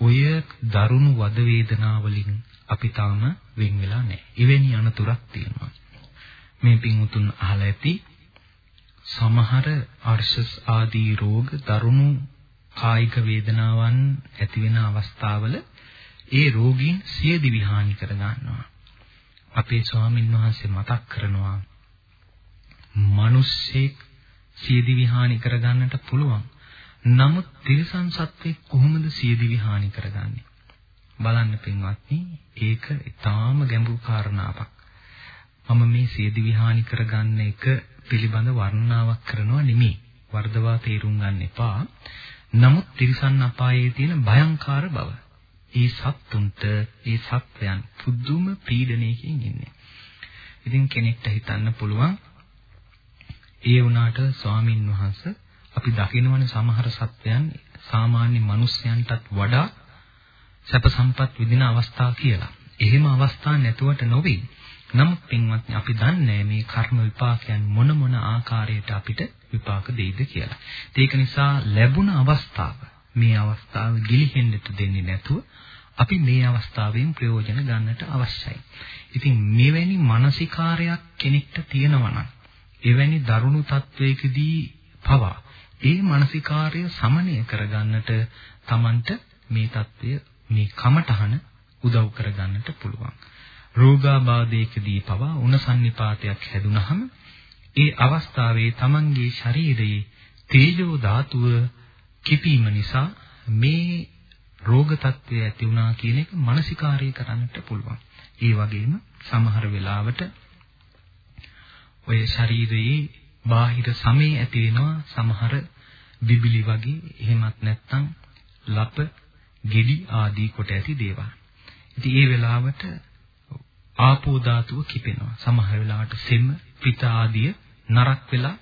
B: ඔය දරුණු වද වේදනා වලින් අපි තාම වෙන් වෙලා නැහැ. එවැනි අනතුරක් තියෙනවා. මේ පින්වුතුන් අහලා ඇති සමහර අර්ශස් ආදී රෝග දරුණු කායික වේදනාවන් ඇති වෙන අවස්ථාවල ඒ රෝගීන් සියදිවි හානි කර ගන්නවා. අපේ ස්වාමින් වහන්සේ මතක් කරනවා මිනිස්සෙක් සියදිවි හානි කර ගන්නට පුළුවන්. නමුත් තිරිසන් සත්වෙක් කොහොමද සියදිවි හානි කරගන්නේ? බලන්න පින්වත්නි ඒක ඊටාම ගැඹුරු කාරණාවක්. මම මේ සියදි විහානි කරගන්න එක පිළිබඳ වර්ණනාවක් කරනවා නෙමෙයි. වර්ධවා තේරුම් ගන්න එපා. නමුත් තිරිසන් අපායේ තියෙන භයංකාර බව. ඒ සත්තුන්ට ඒ සත්වයන් පුදුම පීඩනයකින් ඉන්නේ. ඉතින් කෙනෙක්ට හිතන්න පුළුවන් ඒ වුණාට ස්වාමින් වහන්සේ අපි දකිනවනේ සමහර සත්වයන් සාමාන්‍ය මිනිස්යන්ටත් වඩා සැප සම්පත් විඳින අවස්ථා කියලා. එහෙම අවස්ථා නැතුවට නොවේ. නමුත් පින්වත්නි අපි දන්නේ මේ කර්ම විපාකයන් මොන මොන ආකාරයට අපිට විපාක දෙයිද කියලා. ඒක නිසා ලැබුණ අවස්ථාව මේ අවස්ථාව ගිලිහෙන්නට දෙන්නේ නැතුව අපි මේ අවස්ථාවෙන් ප්‍රයෝජන ගන්නට අවශ්‍යයි. ඉතින් මෙවැනි මානසිකාරයක් කෙනෙක්ට තියෙනවා නම් එවැනි දරුණු තත්වයකදී පවා ඒ මානසිකාර්ය සමනය කරගන්නට Tamanට මේ தত্ত্বය මේ කමටහන උදව් කරගන්නට පුළුවන්. රෝගාබාධයකදී පවා උණසන්නිපාතයක් හැදුනහම ඒ අවස්ථාවේ Tamanගේ ශරීරයේ තේජෝ ධාතුව කිපීම නිසා මේ රෝග తත්වය ඇති වුණා කියන එක මානසිකාරය කරන්නට පුළුවන්. ඒ වගේම සමහර වෙලාවට ඔය ශරීරයේ බාහිර සමේ ඇති වෙනවා සමහර බිබිලි වගේ එහෙමත් නැත්නම් ලප, ගෙඩි ආදී කොට ඇති දේවල්. ඉතින් ඒ වෙලාවට ආපෝ ධාතුව කිපෙනවා. සමහර වෙලාවට සෙම, පිත ආදිය නරක් වෙලා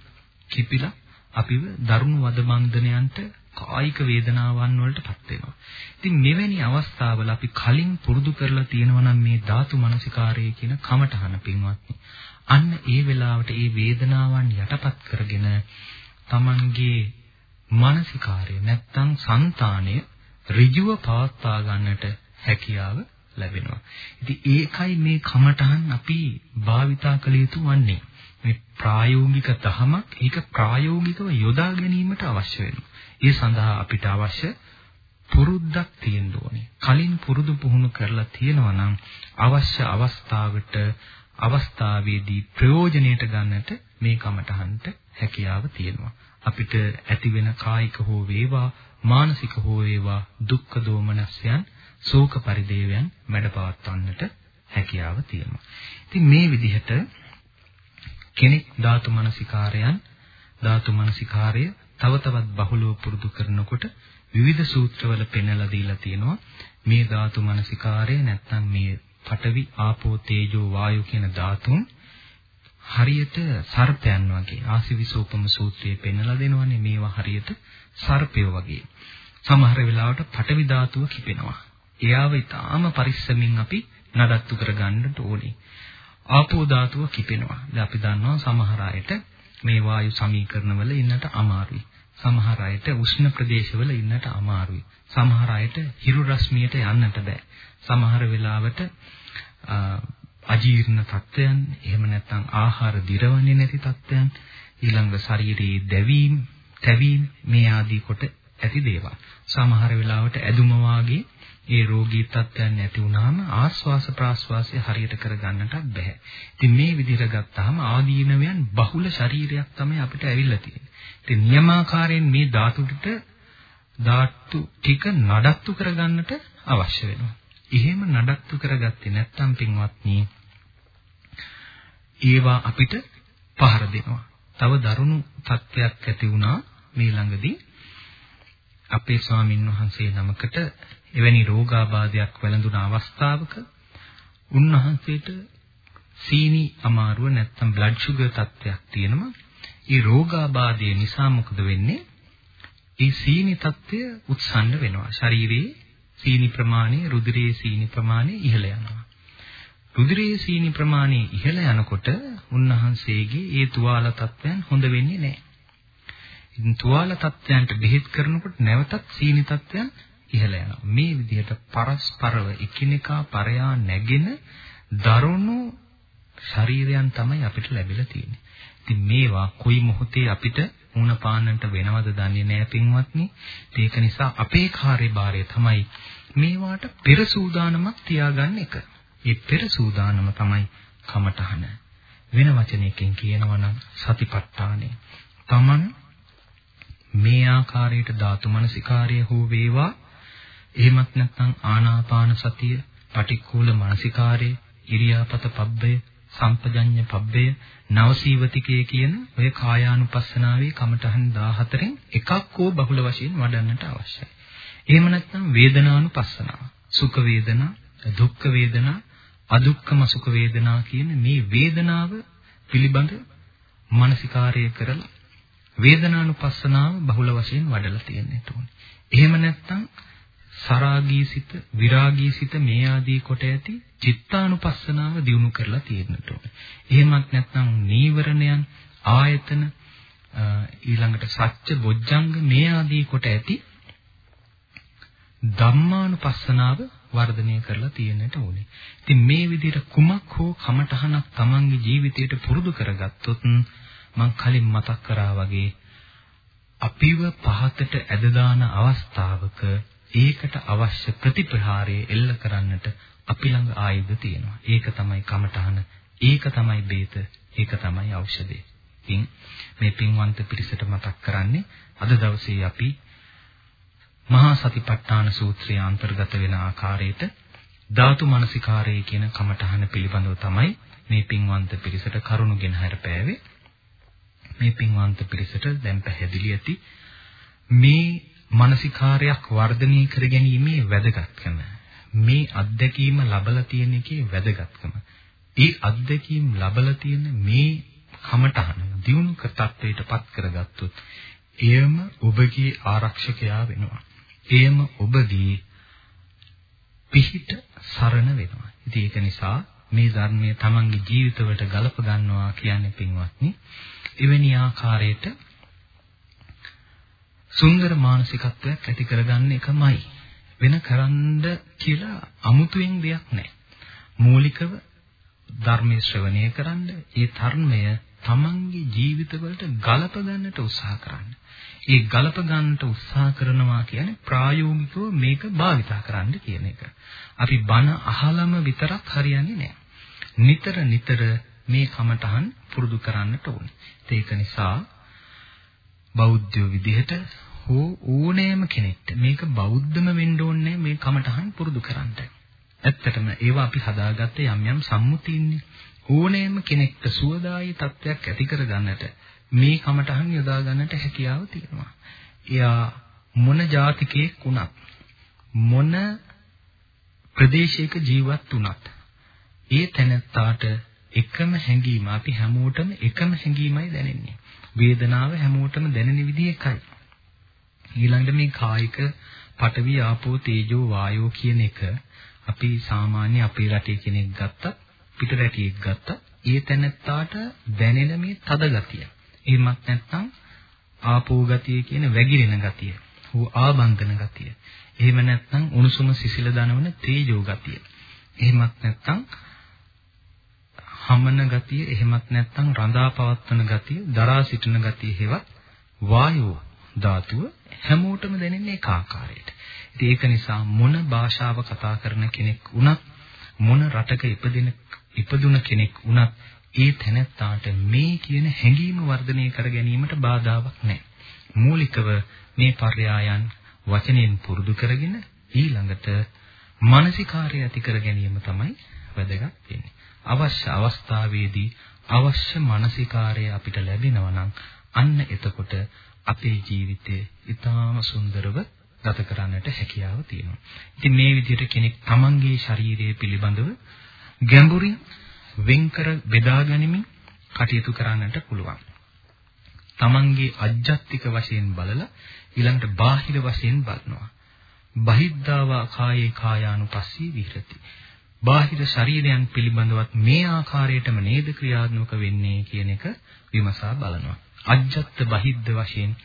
B: කිපිලා අපිව දරුණු වද බන්ධනයන්ට කායික වේදනාවන් වලටපත් වෙනවා. ඉතින් මෙවැනි අවස්ථාවල අපි කලින් පුරුදු කරලා තියෙනවා නම් මේ ධාතු මනසිකාරය කියන කමඨහන පින්වත්නි. අන්න ඒ වෙලාවට ඒ වේදනාවන් යටපත් කරගෙන Tamanගේ මානසිකාරය නැත්තම් సంతාණය ඍජුව පවත්වා ගන්නට හැකියාව ලැබෙනවා. ඉතින් ඒකයි මේ කමඨහන් අපි භාවිතා කළ යුතු වන්නේ. මේ ප්‍රායෝගික දහමක් ඒක ප්‍රායෝගිකව යොදා ගැනීමට අවශ්‍ය වෙනවා. ඒ සඳහා අපිට අවශ්‍ය පුරුද්දක් තියෙන්න ඕනේ. කලින් පුරුදු පුහුණු කරලා තියෙනවා නම් අවශ්‍ය අවස්ථාවට අවස්ථාවේදී ප්‍රයෝජනයට ගන්නට මේ කමටහන්ට හැකියාව තියෙනවා. අපිට ඇති වෙන කායික හෝ වේවා මානසික හෝ වේවා දුක්ඛ දෝමනස්යන් ශෝක පරිදේවයන් මැඩපවත්වන්නට හැකියාව තියෙනවා. ඉතින් මේ විදිහට කෙනෙක් ධාතු මනසිකාරයන් ධාතු මනසිකාරය තව තවත් බහුලව පුරුදු කරනකොට විවිධ සූත්‍රවල පෙන්වලා දීලා තියෙනවා මේ ධාතු මනසිකාරය නැත්නම් මේ පඨවි ආපෝ තේජෝ වායු කියන ධාතුන් හරියට සර්පයන් වගේ ආසිවිසෝපම සූත්‍රයේ පෙන්වලා දෙනවනේ මේවා හරියට සර්පය වගේ සමහර වෙලාවට පඨවි ධාතුව කිපෙනවා එයාව ඊටාම පරිස්සමින් අපි නඩත්තු කරගන්නට ඕනේ ආපෝ ධාතුව කිපෙනවා දැන් අපි දන්නවා සමහර අයට මේ වායු සමීකරණවල ඉන්නට අමාරුයි. සමහර අයට උෂ්ණ ප්‍රදේශවල ඉන්නට අමාරුයි. සමහර අයට හිරු රශ්මියට යන්නට බෑ. සමහර වෙලාවට අජීර්ණ තත්ත්වයන්, එහෙම නැත්නම් ආහාර දිරවන්නේ නැති තත්ත්වයන්, ඊළඟ ශරීරයේ දැවීම්, තැවීම් මේ ආදී කොට ඇති දේවල්. සමහර වෙලාවට ඇදුම වාගේ ඒ රෝගී තත්ත්වයන් නැති වුනහම ආස්වාස ප්‍රාස්වාසය හරියට කරගන්නටත් බෑ. ඉතින් මේ විදිහට ගත්තාම ආදීනවයන් බහුල ශරීරයක් තමයි අපිට ඇවිල්ලා තියෙන්නේ. ඉතින් නියමාකාරයෙන් මේ ධාතු ටික ධාතු ටික නඩත්තු කරගන්නට අවශ්‍ය වෙනවා. එහෙම නඩත්තු කරගත්තේ නැත්නම් පින්වත්නි ඒවා අපිට පහර දෙනවා. තව දරුණු තත්ත්වයක් ඇති වුණා මේ ළඟදී අපේ ස්වාමින් වහන්සේ නමකට එවැනි රෝගාබාධයක් වැළඳුන අවස්ථාවක උන්වහන්සේට සීනි අමාරුව නැත්තම් බ්ලඩ් ෂුගර් තත්ත්වයක් තියෙනවා. ඒ රෝගාබාධය නිසා මොකද වෙන්නේ? ඒ සීනි තත්ත්වය උත්සන්න වෙනවා. ශරීරයේ සීනි ප්‍රමාණය, රුධිරයේ සීනි ප්‍රමාණය ඉහළ යනවා. රුධිරයේ සීනි ප්‍රමාණය ඉහළ යනකොට උන්වහන්සේගේ ඒ තුවාල තත්ත්වයන් හොඳ වෙන්නේ නැහැ. ඉතින් තුවාල තත්ත්වයන්ට බෙහෙත් කරනකොට නැවතත් සීනි තත්ත්වයන් ඉහළ යනවා. මේ විදිහට පරස්පරව එකිනෙකා පරයා නැගෙන දරුණු ශරීරයන් තමයි අපිට ලැබිලා තියෙන්නේ. ඉතින් මේවා කොයි මොහොතේ අපිට මුණ පාන්නට වෙනවද දන්නේ නැහැ පින්වත්නි. ඒක නිසා අපේ කාර්යභාරය තමයි මේවාට පෙර සූදානමක් තියාගන්න එක. මේ පෙර සූදානම තමයි කමඨහන. වෙන වචනයකින් කියනවා නම් සතිපට්ඨානය. Taman මේ ආකාරයට ධාතු මනසිකාර්ය හෝ වේවා එහෙමත් නැත්නම් ආනාපාන සතිය, පටික්කුල මානසිකාරය, ඉරියාපත පබ්බය, සම්පජඤ්ඤ පබ්බය, නවසීවතිකය කියන ඔය කායානුපස්සනාවේ කමඨහන් 14න් එකක් හෝ බහුල වශයෙන් වඩන්නට අවශ්‍යයි. එහෙම නැත්නම් වේදනානුපස්සනාව, සුඛ වේදනා, දුක්ඛ වේදනා, අදුක්ඛම සුඛ වේදනා කියන මේ වේදනාව පිළිබඳ මානසිකාරය කරලා වේදනානුපස්සනාව බහුල වශයෙන් වඩලා තියෙන්නට ඕනේ. එහෙම නැත්නම් සරාගී සිත, විරාගී සිත මේ ආදී කොට ඇති චිත්තානුපස්සනාව දියුණු කරලා තියෙන්නට ඕනේ. එහෙමත් නැත්නම් නීවරණයන්, ආයතන ඊළඟට සත්‍ය බොජ්ජංග මේ ආදී කොට ඇති ධම්මානුපස්සනාව වර්ධනය කරලා තියෙන්නට ඕනේ. ඉතින් මේ විදිහට කුමක් හෝ කමඨහනක් Tamange ජීවිතයට පුරුදු කරගත්තොත් මම කලින් මතක් කරා වගේ අපිව පහතට ඇද දාන අවස්ථාවක ඒකට අවශ්‍ය ප්‍රතිප්‍රහාරය එල්ල කරන්නට අපි ළඟ ආයුධ තියෙනවා. ඒක තමයි කමඨහන. ඒක තමයි බේත. ඒක තමයි ඖෂධය. ඉතින් මේ පින්වන්ත පිරිසට මතක් කරන්නේ අද දවසේ අපි මහා සතිපට්ඨාන සූත්‍රයේ අන්තර්ගත වෙන ආකාරයට ධාතු මනසිකාරය කියන කමඨහන පිළිබඳව තමයි මේ පින්වන්ත පිරිසට කරුණුගෙන හැරපෑවේ. මේ පින්වන්ත පිරිසට දැන් පැහැදිලි ඇති මේ මානසිකාරයක් වර්ධනය කර ගැනීමේ වැදගත්කම මේ අත්දැකීම ලබලා තියෙන එකේ වැදගත්කම. ඒ අත්දැකීම් ලබලා තියෙන මේ කමටහන දියුණු කර තත්වයටපත් කරගත්තොත් එයම ඔබගේ ආරක්ෂකයා වෙනවා. එයම ඔබගේ පිහිට සරණ වෙනවා. ඉතින් ඒක නිසා මේ ධර්මයේ තමන්ගේ ජීවිතවලට ගලප ගන්නවා කියන්නේ පින්වත්නි එවැනි ආකාරයට සුන්දර මානසිකත්වයක් ඇති කරගන්න එකමයි. වෙන කරන්න කියලා අමුතුවෙන් දෙයක් නැහැ. මූලිකව ධර්මයේ ශ්‍රවණය කරන්න, ඒ ධර්මය තමන්ගේ ජීවිතවලට ගලප ගන්නට උත්සාහ කරන්න. ඒ ගලප ගන්නට උත්සාහ කරනවා කියන්නේ ප්‍රායෝගිකව මේක භාවිතා කරන්න කියන එක. අපි බණ අහලම විතරක් හරියන්නේ නැහැ. නිතර නිතර මේ කමටහන් පුරුදු කරන්නට ඕනේ. ඒක නිසා බෞද්ධ විදිහට හෝ ඕනෑම කෙනෙක්ට මේක බෞද්ධම වෙන්න ඕනේ මේ කමටහන් පුරුදු කරන්න. ඇත්තටම ඒවා අපි හදාගත්ත යම් යම් සම්මුතියින්නේ. ඕනෑම කෙනෙක්ට සුවදායි තත්වයක් ඇති කරගන්නට මේ කමටහන් යොදා ගන්නට හැකියාව තියෙනවා. එයා මොන ජාතිකයෙක් වුණත් මොන ප්‍රදේශයක ජීවත් වුණත් ඒ තැනත්තාට එකම හැඟීම අපි හැමෝටම එකම හැඟීමයි දැනෙන්නේ. වේදනාව හැමෝටම දැනෙන විදිහ එකයි. ඊළඟට මේ කායික පඨවි ආපෝ තේජෝ වායෝ කියන එක අපි සාමාන්‍ය අපේ රටේ කෙනෙක් ගත්තත් පිට රටියෙක් ගත්තත් ඒ තැනත්තාට දැනෙන මේ තද ගතිය. එහෙමත් නැත්නම් ආපෝ ගතිය කියන වැగిරෙන ගතිය. හෝ ආබන්ධන ගතිය. එහෙම නැත්නම් උණුසුම සිසිල දනවන තේජෝ ගතිය. එහෙමත් නැත්නම් හමන ගතිය, එහෙමත් නැත්නම් රඳා පවත්වන ගතිය, දරා සිටින ගතිය හේවත් වායෝ ධාතුව හැමෝටම දැනෙන්නේ ඒක ආකාරයට. ඉතින් ඒක නිසා මොන භාෂාව කතා කරන කෙනෙක් වුණත් මොන රටක ඉපදින ඉපදුන කෙනෙක් වුණත් ඒ තැනැත්තාට මේ කියන හැඟීම වර්ධනය කර ගැනීමට බාධාවක් නැහැ. මූලිකව මේ පර්යායන් වචනෙන් පුරුදු කරගෙන ඊළඟට මානසිකාර්ය ඇති කර ගැනීම තමයි වැදගත් වෙන්නේ. අවශ්‍ය අවස්ථාවේදී අවශ්‍ය මානසිකාර්ය අපිට ලැබෙනවා නම් අන්න එතකොට අපේ ජීවිතය ඊටාම සුන්දරව ගත කරන්නට හැකියාව තියෙනවා. ඉතින් මේ විදිහට කෙනෙක් තමන්ගේ ශරීරය පිළිබඳව ගැඹුරින් වෙන්කර බෙදා ගනිමින් කටයුතු කරන්නට පුළුවන්. තමන්ගේ අජ්ජත්තික වශයෙන් බලලා ඊළඟට බාහිර වශයෙන් බලනවා. බහිද්ධාවා කායේ කායානුපස්සී විහෙරති. බාහිර ශරීරයන් පිළිබඳවත් මේ ආකාරයටම නේද ක්‍රියාත්මක වෙන්නේ කියන එක විමසා බලනවා. අජ්ජත් බහිද්ද වශයෙන්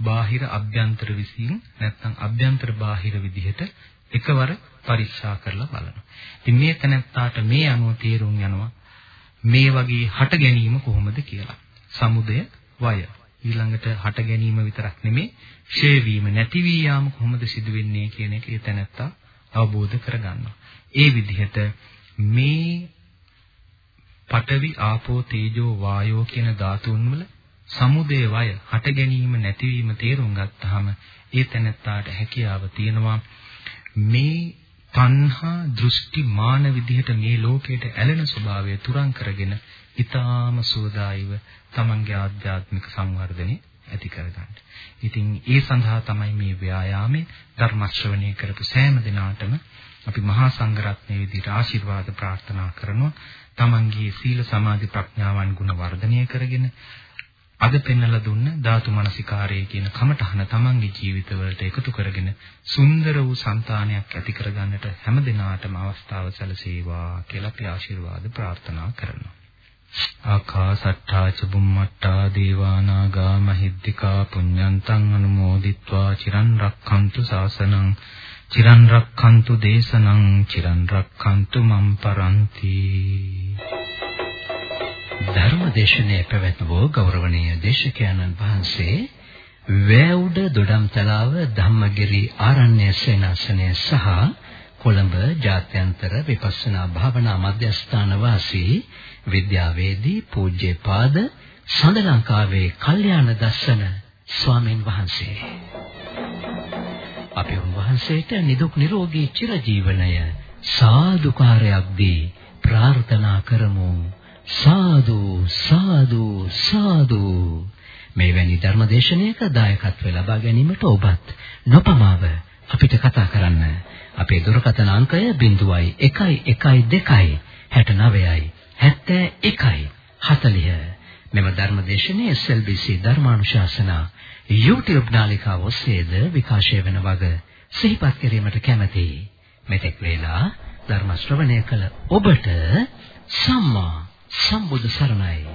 B: බාහිර අභ්‍යන්තර විසින් නැත්නම් අභ්‍යන්තර බාහිර විදිහට එකවර පරීක්ෂා කරලා බලනවා. ඉතින් මේ තැනත්තාට මේ අනුව තේරුම් යනවා මේ වගේ හට ගැනීම කොහොමද කියලා. සමුදය වය ඊළඟට හට ගැනීම විතරක් නෙමේ ක්ෂය වීම නැති වී යාම කොහොමද සිදු වෙන්නේ කියන එක ඒ තැනත්තා අවබෝධ කරගන්නවා. ඒ විදිහට මේ පඨවි ආපෝ තේජෝ වායෝ කියන ධාතුන් වල සමුදේ වය හට ගැනීම නැතිවීම තේරුම් ගත්තාම ඒ තැනත්තාට හැකියාව තියෙනවා මේ තණ්හා දෘෂ්ටි මාන විදිහට මේ ලෝකයට ඇලෙන ස්වභාවය තුරන් කරගෙන ඊටාම සෝදායිව තමන්ගේ ආධ්‍යාත්මික සංවර්ධනය ඇති කරගන්න. ඉතින් ඒ සඳහා තමයි මේ ව්‍යායාමයේ ධර්ම ශ්‍රවණය කරපු සෑම දිනාටම අපි මහා සංඝරත්නයේ විදිහට ආශිර්වාද ප්‍රාර්ථනා කරනවා. තමන්ගේ සීල සමාධි ප්‍රඥාවන් ගුණ වර්ධනය කරගෙන අද පෙන්වලා දුන්න ධාතු මනසිකාරය කියන කමඨහන තමන්ගේ ජීවිතවලට එකතු කරගෙන සුන්දර වූ సంతානයක් ඇති කරගන්නට හැම දිනාටම අවස්ථාව සැලසේවා කියලා අපි ආශිර්වාද ප්‍රාර්ථනා කරනවා. ආකාසට්ටා චබුම්මට්ටා දේවානාගා මහිද්దికා පුඤ්ඤන්තං අනුමෝදිත්වා චිරන් රක්ඛන්තු සාසනං චිරන් රක්ඛන්තු දේශනං චිරන් රක්ඛන්තු මම් පරන්ති
A: ධර්මදේශනයේ පැවැත්වූ ගෞරවනීය දේශකයන්න් වහන්සේ වෑඋඩ දොඩම්තලාව ධම්මගිරි ආරණ්‍ය සේනාසනය සහ කොළඹ ජාත්‍යන්තර විපස්සනා භාවනා මධ්‍යස්ථාන වාසී විද්‍යාවේදී පූජ්‍යපාද සඳ ලංකාවේ කල්යාණ දස්සන ස්වාමීන් වහන්සේ. අපි උන්වහන්සේට නිදුක් නිරෝගී චිරජීවනය සාදුකාරයක් දී ප්‍රාර්ථනා කරමු. සාදු සාදු සාදු. මේ වැනි ධර්මදේශනයක දායකත්ව ලබා ගැනීමට ඔබත් නොපමාව අපිට කතා කරන්න. අපේ දුරකථන අංකය 0112 69යි 71යි 40 මෙම ධර්මදේශනයේ SLBC ධර්මානුශාසනා YouTube නාලිකාව ඔස්සේද විකාශය වන වග සිහිපත් කිරීමට කැමැතියි මෙතෙක් වේලා ධර්ම ශ්‍රවණය කළ ඔබට සම්මා සම්බුදු සරණයි.